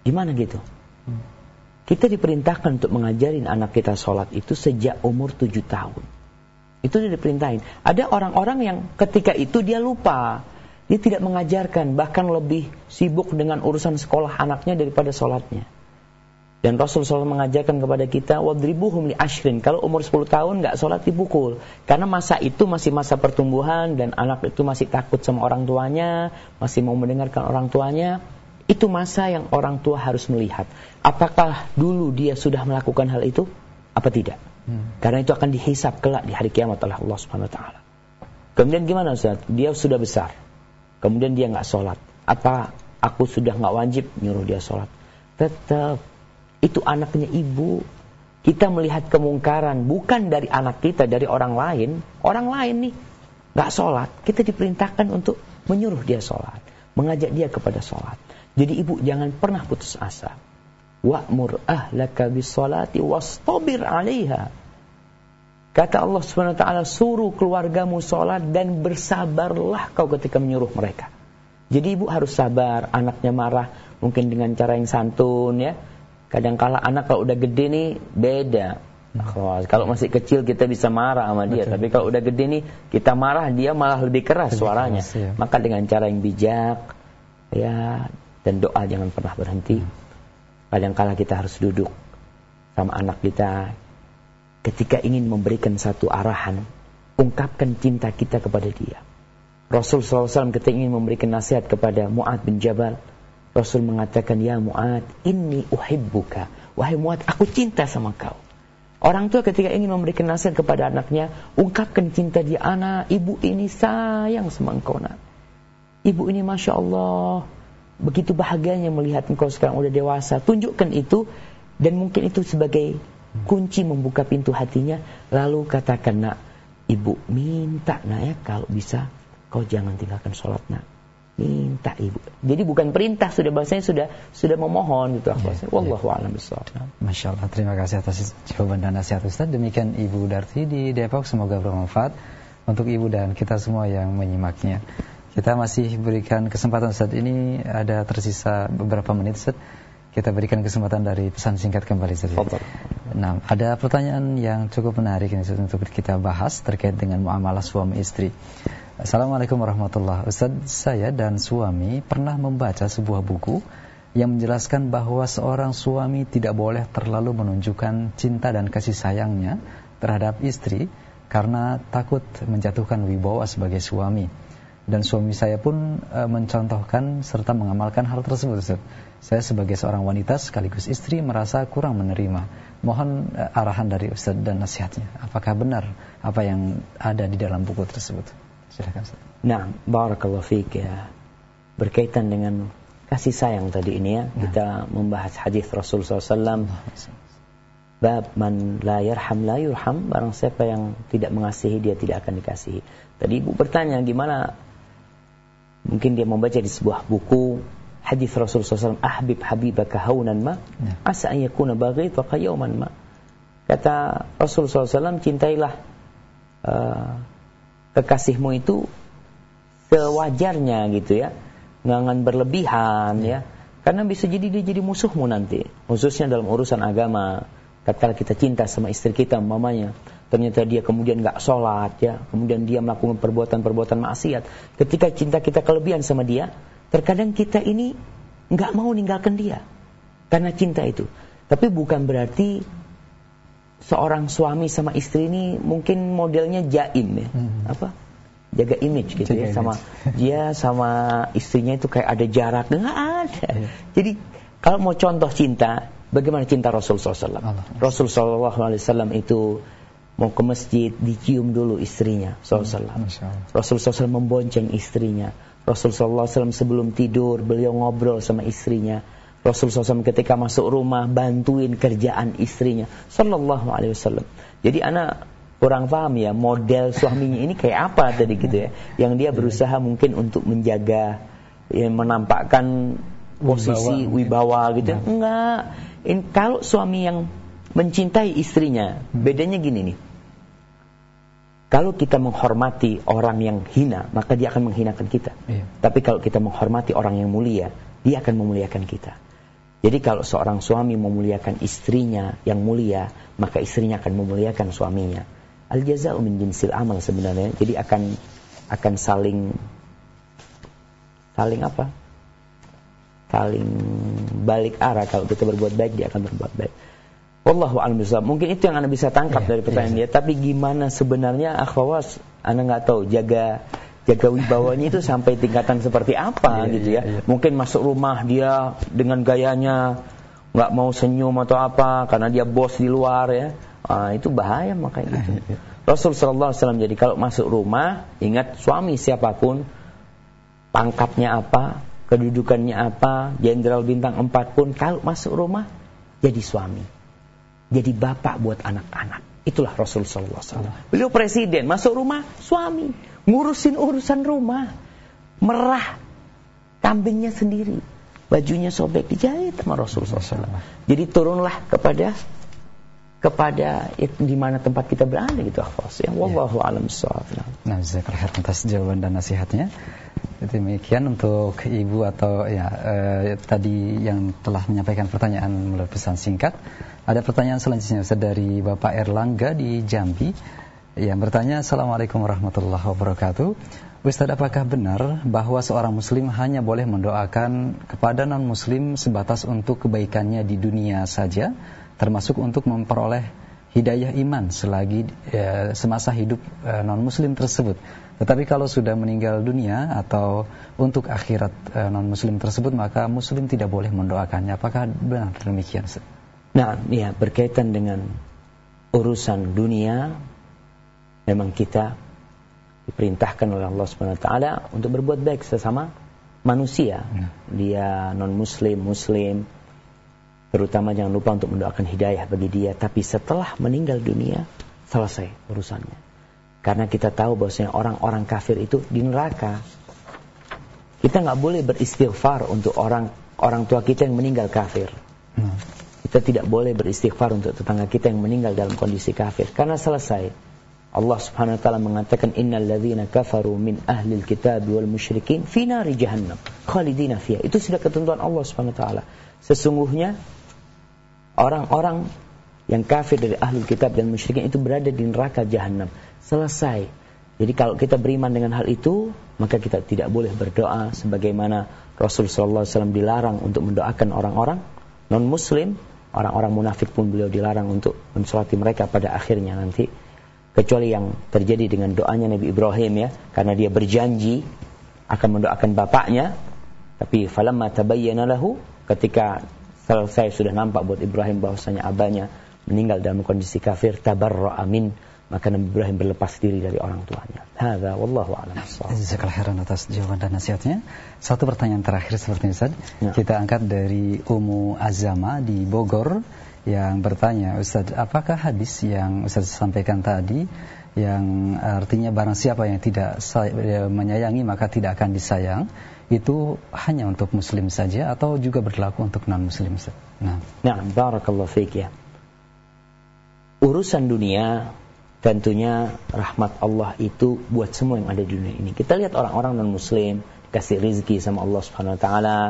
Gimana gitu? Hmm. Kita diperintahkan untuk mengajarin anak kita sholat itu sejak umur tujuh tahun. Itu sudah diperintahin. Ada orang-orang yang ketika itu dia lupa. Dia tidak mengajarkan, bahkan lebih sibuk dengan urusan sekolah anaknya daripada sholatnya. Dan Rasul SAW mengajarkan kepada kita, wadribuhum li ashrin. Kalau umur 10 tahun nggak sholat dipukul. Karena masa itu masih masa pertumbuhan dan anak itu masih takut sama orang tuanya, masih mau mendengarkan orang tuanya. Itu masa yang orang tua harus melihat. Apakah dulu dia sudah melakukan hal itu? Apa tidak? Hmm. Karena itu akan dihisap kelak di hari kiamat oleh Allah Subhanahu Wa Taala. Kemudian gimana Ustaz? Dia sudah besar kemudian dia nggak sholat. Apa aku sudah nggak wajib nyuruh dia sholat? Tetap itu anaknya ibu. Kita melihat kemungkaran bukan dari anak kita, dari orang lain. Orang lain nih nggak sholat, kita diperintahkan untuk menyuruh dia sholat, mengajak dia kepada sholat. Jadi ibu jangan pernah putus asa. Wa'mur ahlaka bisolati wastabir 'alaiha. Kata Allah SWT, suruh keluargamu sholat dan bersabarlah kau ketika menyuruh mereka. Jadi ibu harus sabar, anaknya marah, mungkin dengan cara yang santun ya. Kadangkala anak kalau udah gede nih beda. Kalau masih kecil kita bisa marah sama dia, Betul. tapi kalau udah gede nih kita marah dia malah lebih keras lebih suaranya. Keras, ya. Maka dengan cara yang bijak, ya dan doa jangan pernah berhenti. Hmm. Kadang-kala kita harus duduk sama anak kita ketika ingin memberikan satu arahan, ungkapkan cinta kita kepada dia. Rasul SAW ketika ingin memberikan nasihat kepada Mu'ad bin Jabal, Rasul mengatakan, Ya Mu'ad, ini uhibbuka. Wahai Mu'ad, aku cinta sama kau. Orang tua ketika ingin memberikan nasihat kepada anaknya, ungkapkan cinta dia, anak, ibu ini sayang sama engkau nak. Ibu ini Masya Allah, begitu bahagianya melihat engkau sekarang udah dewasa. Tunjukkan itu dan mungkin itu sebagai kunci membuka pintu hatinya. Lalu katakan nak, ibu minta nak ya kalau bisa kau jangan tinggalkan sholat nak. Minta ibu. Jadi bukan perintah sudah bahasanya sudah sudah memohon gitu. Ya, Wallahu ya. a'lam Masya Allah. Terima kasih atas jawaban dan nasihat Ustaz. Demikian Ibu Darti di Depok. Semoga bermanfaat untuk Ibu dan kita semua yang menyimaknya. Kita masih berikan kesempatan saat ini ada tersisa beberapa menit Ustaz. Kita berikan kesempatan dari pesan singkat kembali Ustaz. Nah, ada pertanyaan yang cukup menarik ini untuk kita bahas terkait dengan muamalah suami istri. Assalamualaikum warahmatullahi wabarakatuh. Ustaz, saya dan suami pernah membaca sebuah buku yang menjelaskan bahwa seorang suami tidak boleh terlalu menunjukkan cinta dan kasih sayangnya terhadap istri karena takut menjatuhkan wibawa sebagai suami dan suami saya pun e, mencontohkan serta mengamalkan hal tersebut Ustaz. Saya sebagai seorang wanita sekaligus istri merasa kurang menerima. Mohon e, arahan dari Ustaz dan nasihatnya. Apakah benar apa yang ada di dalam buku tersebut? Silakan Ustaz. Nah, barakallahu fiik ya. Berkaitan dengan kasih sayang tadi ini ya, nah. kita membahas hadis Rasul SAW. Bab man la yarham la yurham Barang siapa yang tidak mengasihi Dia tidak akan dikasihi Tadi ibu bertanya gimana Mungkin dia membaca di sebuah buku hadis Rasul SAW, ahbib habibaka haunan ma, ya. asa an yakuna baghithaka yawman ma. Kata Rasul SAW, cintailah uh, kekasihmu itu sewajarnya gitu ya. Jangan berlebihan ya. Karena bisa jadi dia jadi musuhmu nanti. Khususnya dalam urusan agama. Kata kita cinta sama istri kita, mamanya ternyata dia kemudian nggak sholat ya, kemudian dia melakukan perbuatan-perbuatan maksiat. Ketika cinta kita kelebihan sama dia, terkadang kita ini nggak mau ninggalkan dia karena cinta itu. Tapi bukan berarti seorang suami sama istri ini mungkin modelnya jaim ya, hmm. apa? Jaga image gitu Jaga ya, sama dia sama istrinya itu kayak ada jarak, nggak ada. Yeah. Jadi kalau mau contoh cinta, bagaimana cinta Rasul SAW? Rasul SAW itu mau ke masjid dicium dulu istrinya SAW. Rasul SAW membonceng istrinya. Rasul SAW sebelum tidur beliau ngobrol sama istrinya. Rasul SAW ketika masuk rumah bantuin kerjaan istrinya. Sallallahu alaihi wasallam. Jadi anak kurang paham ya model suaminya ini kayak apa tadi gitu ya. Yang dia berusaha mungkin untuk menjaga ya, menampakkan posisi wibawa, wibawa gitu. Nah. Enggak. In, kalau suami yang mencintai istrinya, bedanya gini nih kalau kita menghormati orang yang hina, maka dia akan menghinakan kita. Iya. Tapi kalau kita menghormati orang yang mulia, dia akan memuliakan kita. Jadi kalau seorang suami memuliakan istrinya yang mulia, maka istrinya akan memuliakan suaminya. Al jaza'u min jinsil amal sebenarnya. Jadi akan akan saling saling apa? Saling balik arah kalau kita berbuat baik dia akan berbuat baik. Wallahu a'lam Mungkin itu yang Anda bisa tangkap yeah, dari pertanyaan yeah. dia, tapi gimana sebenarnya akhwas Anda nggak tahu jaga jaga wibawanya itu sampai tingkatan seperti apa yeah, gitu ya. Yeah, yeah. Mungkin masuk rumah dia dengan gayanya nggak mau senyum atau apa karena dia bos di luar ya. Ah, itu bahaya makanya itu. Iya. Rasul sallallahu alaihi wasallam jadi kalau masuk rumah ingat suami siapa pun pangkatnya apa, kedudukannya apa, jenderal bintang empat pun kalau masuk rumah jadi suami jadi bapak buat anak-anak. Itulah Rasul sallallahu alaihi wasallam. Beliau presiden, masuk rumah suami, ngurusin urusan rumah. Merah kambingnya sendiri. Bajunya sobek dijahit sama Rasul sallallahu Jadi turunlah kepada kepada di mana tempat kita berada gitu akhwas ya wallahu ya. alam Nah, jazakallahu atas jawaban dan nasihatnya. Demikian untuk ibu atau ya eh, tadi yang telah menyampaikan pertanyaan melalui pesan singkat. Ada pertanyaan selanjutnya Ustaz dari Bapak Erlangga di Jambi yang bertanya Assalamualaikum warahmatullahi wabarakatuh. Ustadz, apakah benar bahwa seorang muslim hanya boleh mendoakan kepada non-muslim sebatas untuk kebaikannya di dunia saja, termasuk untuk memperoleh hidayah iman selagi ya, semasa hidup e, non-muslim tersebut. Tetapi kalau sudah meninggal dunia atau untuk akhirat e, non-muslim tersebut, maka muslim tidak boleh mendoakannya. Apakah benar demikian? Nah, ya berkaitan dengan urusan dunia, memang kita diperintahkan oleh Allah Subhanahu wa taala untuk berbuat baik sesama manusia. Ya. Dia non muslim, muslim. Terutama jangan lupa untuk mendoakan hidayah bagi dia, tapi setelah meninggal dunia selesai urusannya. Karena kita tahu bahwasanya orang-orang kafir itu di neraka. Kita nggak boleh beristighfar untuk orang orang tua kita yang meninggal kafir. Ya. Kita tidak boleh beristighfar untuk tetangga kita yang meninggal dalam kondisi kafir karena selesai Allah Subhanahu wa taala mengatakan innal ladzina kafaru min ahli alkitab wal musyrikin fi nari jahannam khalidina fiha. Itu sudah ketentuan Allah Subhanahu wa taala. Sesungguhnya orang-orang yang kafir dari ahli kitab dan musyrikin itu berada di neraka jahanam. Selesai. Jadi kalau kita beriman dengan hal itu, maka kita tidak boleh berdoa sebagaimana Rasul sallallahu alaihi wasallam dilarang untuk mendoakan orang-orang non muslim, orang-orang munafik pun beliau dilarang untuk mensolati mereka pada akhirnya nanti. Kecuali yang terjadi dengan doanya Nabi Ibrahim ya karena dia berjanji akan mendoakan bapaknya. Tapi falamma tabayyana lahu ketika selesai sudah nampak buat Ibrahim bahwasanya abahnya meninggal dalam kondisi kafir tabarra amin maka Nabi Ibrahim berlepas diri dari orang tuanya. Hadza wallahu a'lam Jazakallahu khairan atas jawaban dan nasihatnya. Satu pertanyaan terakhir seperti ini Ustaz. Ya. Kita angkat dari Umu Azama di Bogor yang bertanya, Ustaz, apakah hadis yang Ustaz sampaikan tadi yang artinya barang siapa yang tidak menyayangi maka tidak akan disayang itu hanya untuk muslim saja atau juga berlaku untuk non muslim Ustaz? Nah, nah barakallahu fiik ya. Urusan dunia tentunya rahmat Allah itu buat semua yang ada di dunia ini. Kita lihat orang-orang non muslim dikasih rizki sama Allah Subhanahu wa taala,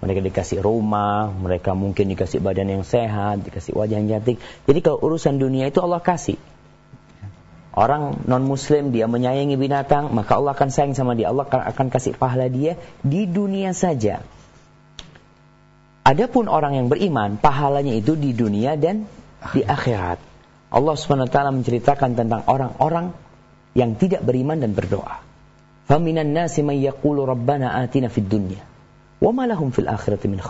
mereka dikasih rumah, mereka mungkin dikasih badan yang sehat, dikasih wajah yang cantik. Jadi kalau urusan dunia itu Allah kasih. Orang non muslim dia menyayangi binatang, maka Allah akan sayang sama dia. Allah akan kasih pahala dia di dunia saja. Adapun orang yang beriman, pahalanya itu di dunia dan di akhirat. Allah SWT menceritakan tentang orang-orang yang tidak beriman dan berdoa. Faminan nasi may yaqulu rabbana atina fid dunya wa lahum fil akhirati min.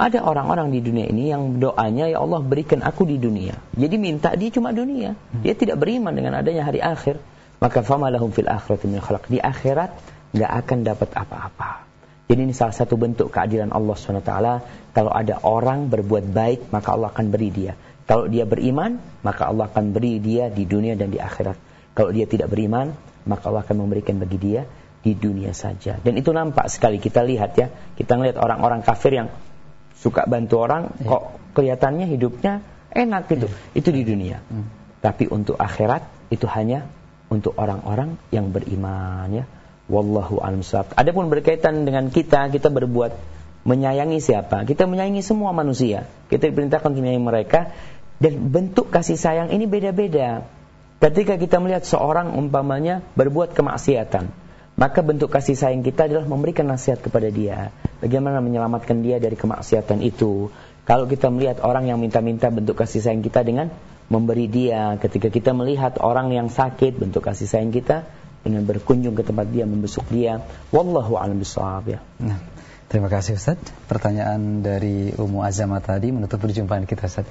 Ada orang-orang di dunia ini yang doanya ya Allah berikan aku di dunia. Jadi minta dia cuma dunia. Hmm. Dia tidak beriman dengan adanya hari akhir. Maka fama lahum fil akhirati min khalaq. Di akhirat nggak akan dapat apa-apa. Jadi ini salah satu bentuk keadilan Allah SWT. Kalau ada orang berbuat baik, maka Allah akan beri dia. Kalau dia beriman, maka Allah akan beri dia di dunia dan di akhirat. Kalau dia tidak beriman, maka Allah akan memberikan bagi dia di dunia saja. Dan itu nampak sekali kita lihat ya. Kita lihat orang-orang kafir yang suka bantu orang ya. kok kelihatannya hidupnya enak gitu. Ya. Itu di dunia. Hmm. Tapi untuk akhirat itu hanya untuk orang-orang yang beriman ya. Wallahu a'lam Adapun berkaitan dengan kita, kita berbuat menyayangi siapa? Kita menyayangi semua manusia. Kita diperintahkan untuk menyayangi mereka dan bentuk kasih sayang ini beda-beda. Ketika kita melihat seorang umpamanya berbuat kemaksiatan, maka bentuk kasih sayang kita adalah memberikan nasihat kepada dia. Bagaimana menyelamatkan dia dari kemaksiatan itu. Kalau kita melihat orang yang minta-minta bentuk kasih sayang kita dengan memberi dia. Ketika kita melihat orang yang sakit, bentuk kasih sayang kita dengan berkunjung ke tempat dia, membesuk dia. Wallahu a'lam bishawab ya. Nah, terima kasih Ustaz. Pertanyaan dari Umu Azama tadi menutup perjumpaan kita Ustaz.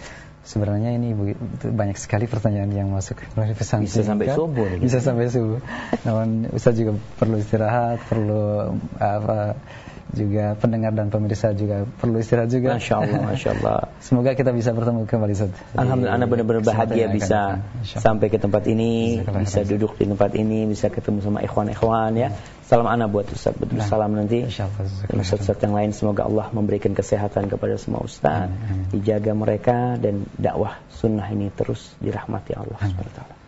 Sebenarnya ini banyak sekali pertanyaan yang masuk melalui pesan Bisa sampai subuh. Bisa sampai subuh. Namun Ustaz juga perlu istirahat, perlu apa juga pendengar dan pemirsa juga perlu istirahat juga. Masya Allah, Masya Allah. Semoga kita bisa bertemu kembali Ustaz. Alhamdulillah, Anda benar-benar bahagia bisa sampai ke tempat ini, bisa duduk di tempat ini, bisa ketemu sama ikhwan-ikhwan ya. Salam anak buat Ustaz Betul nah, Salam nanti Ustaz-Ustaz yang lain Semoga Allah memberikan kesehatan kepada semua Ustaz Dijaga mereka Dan dakwah sunnah ini terus dirahmati Allah SWT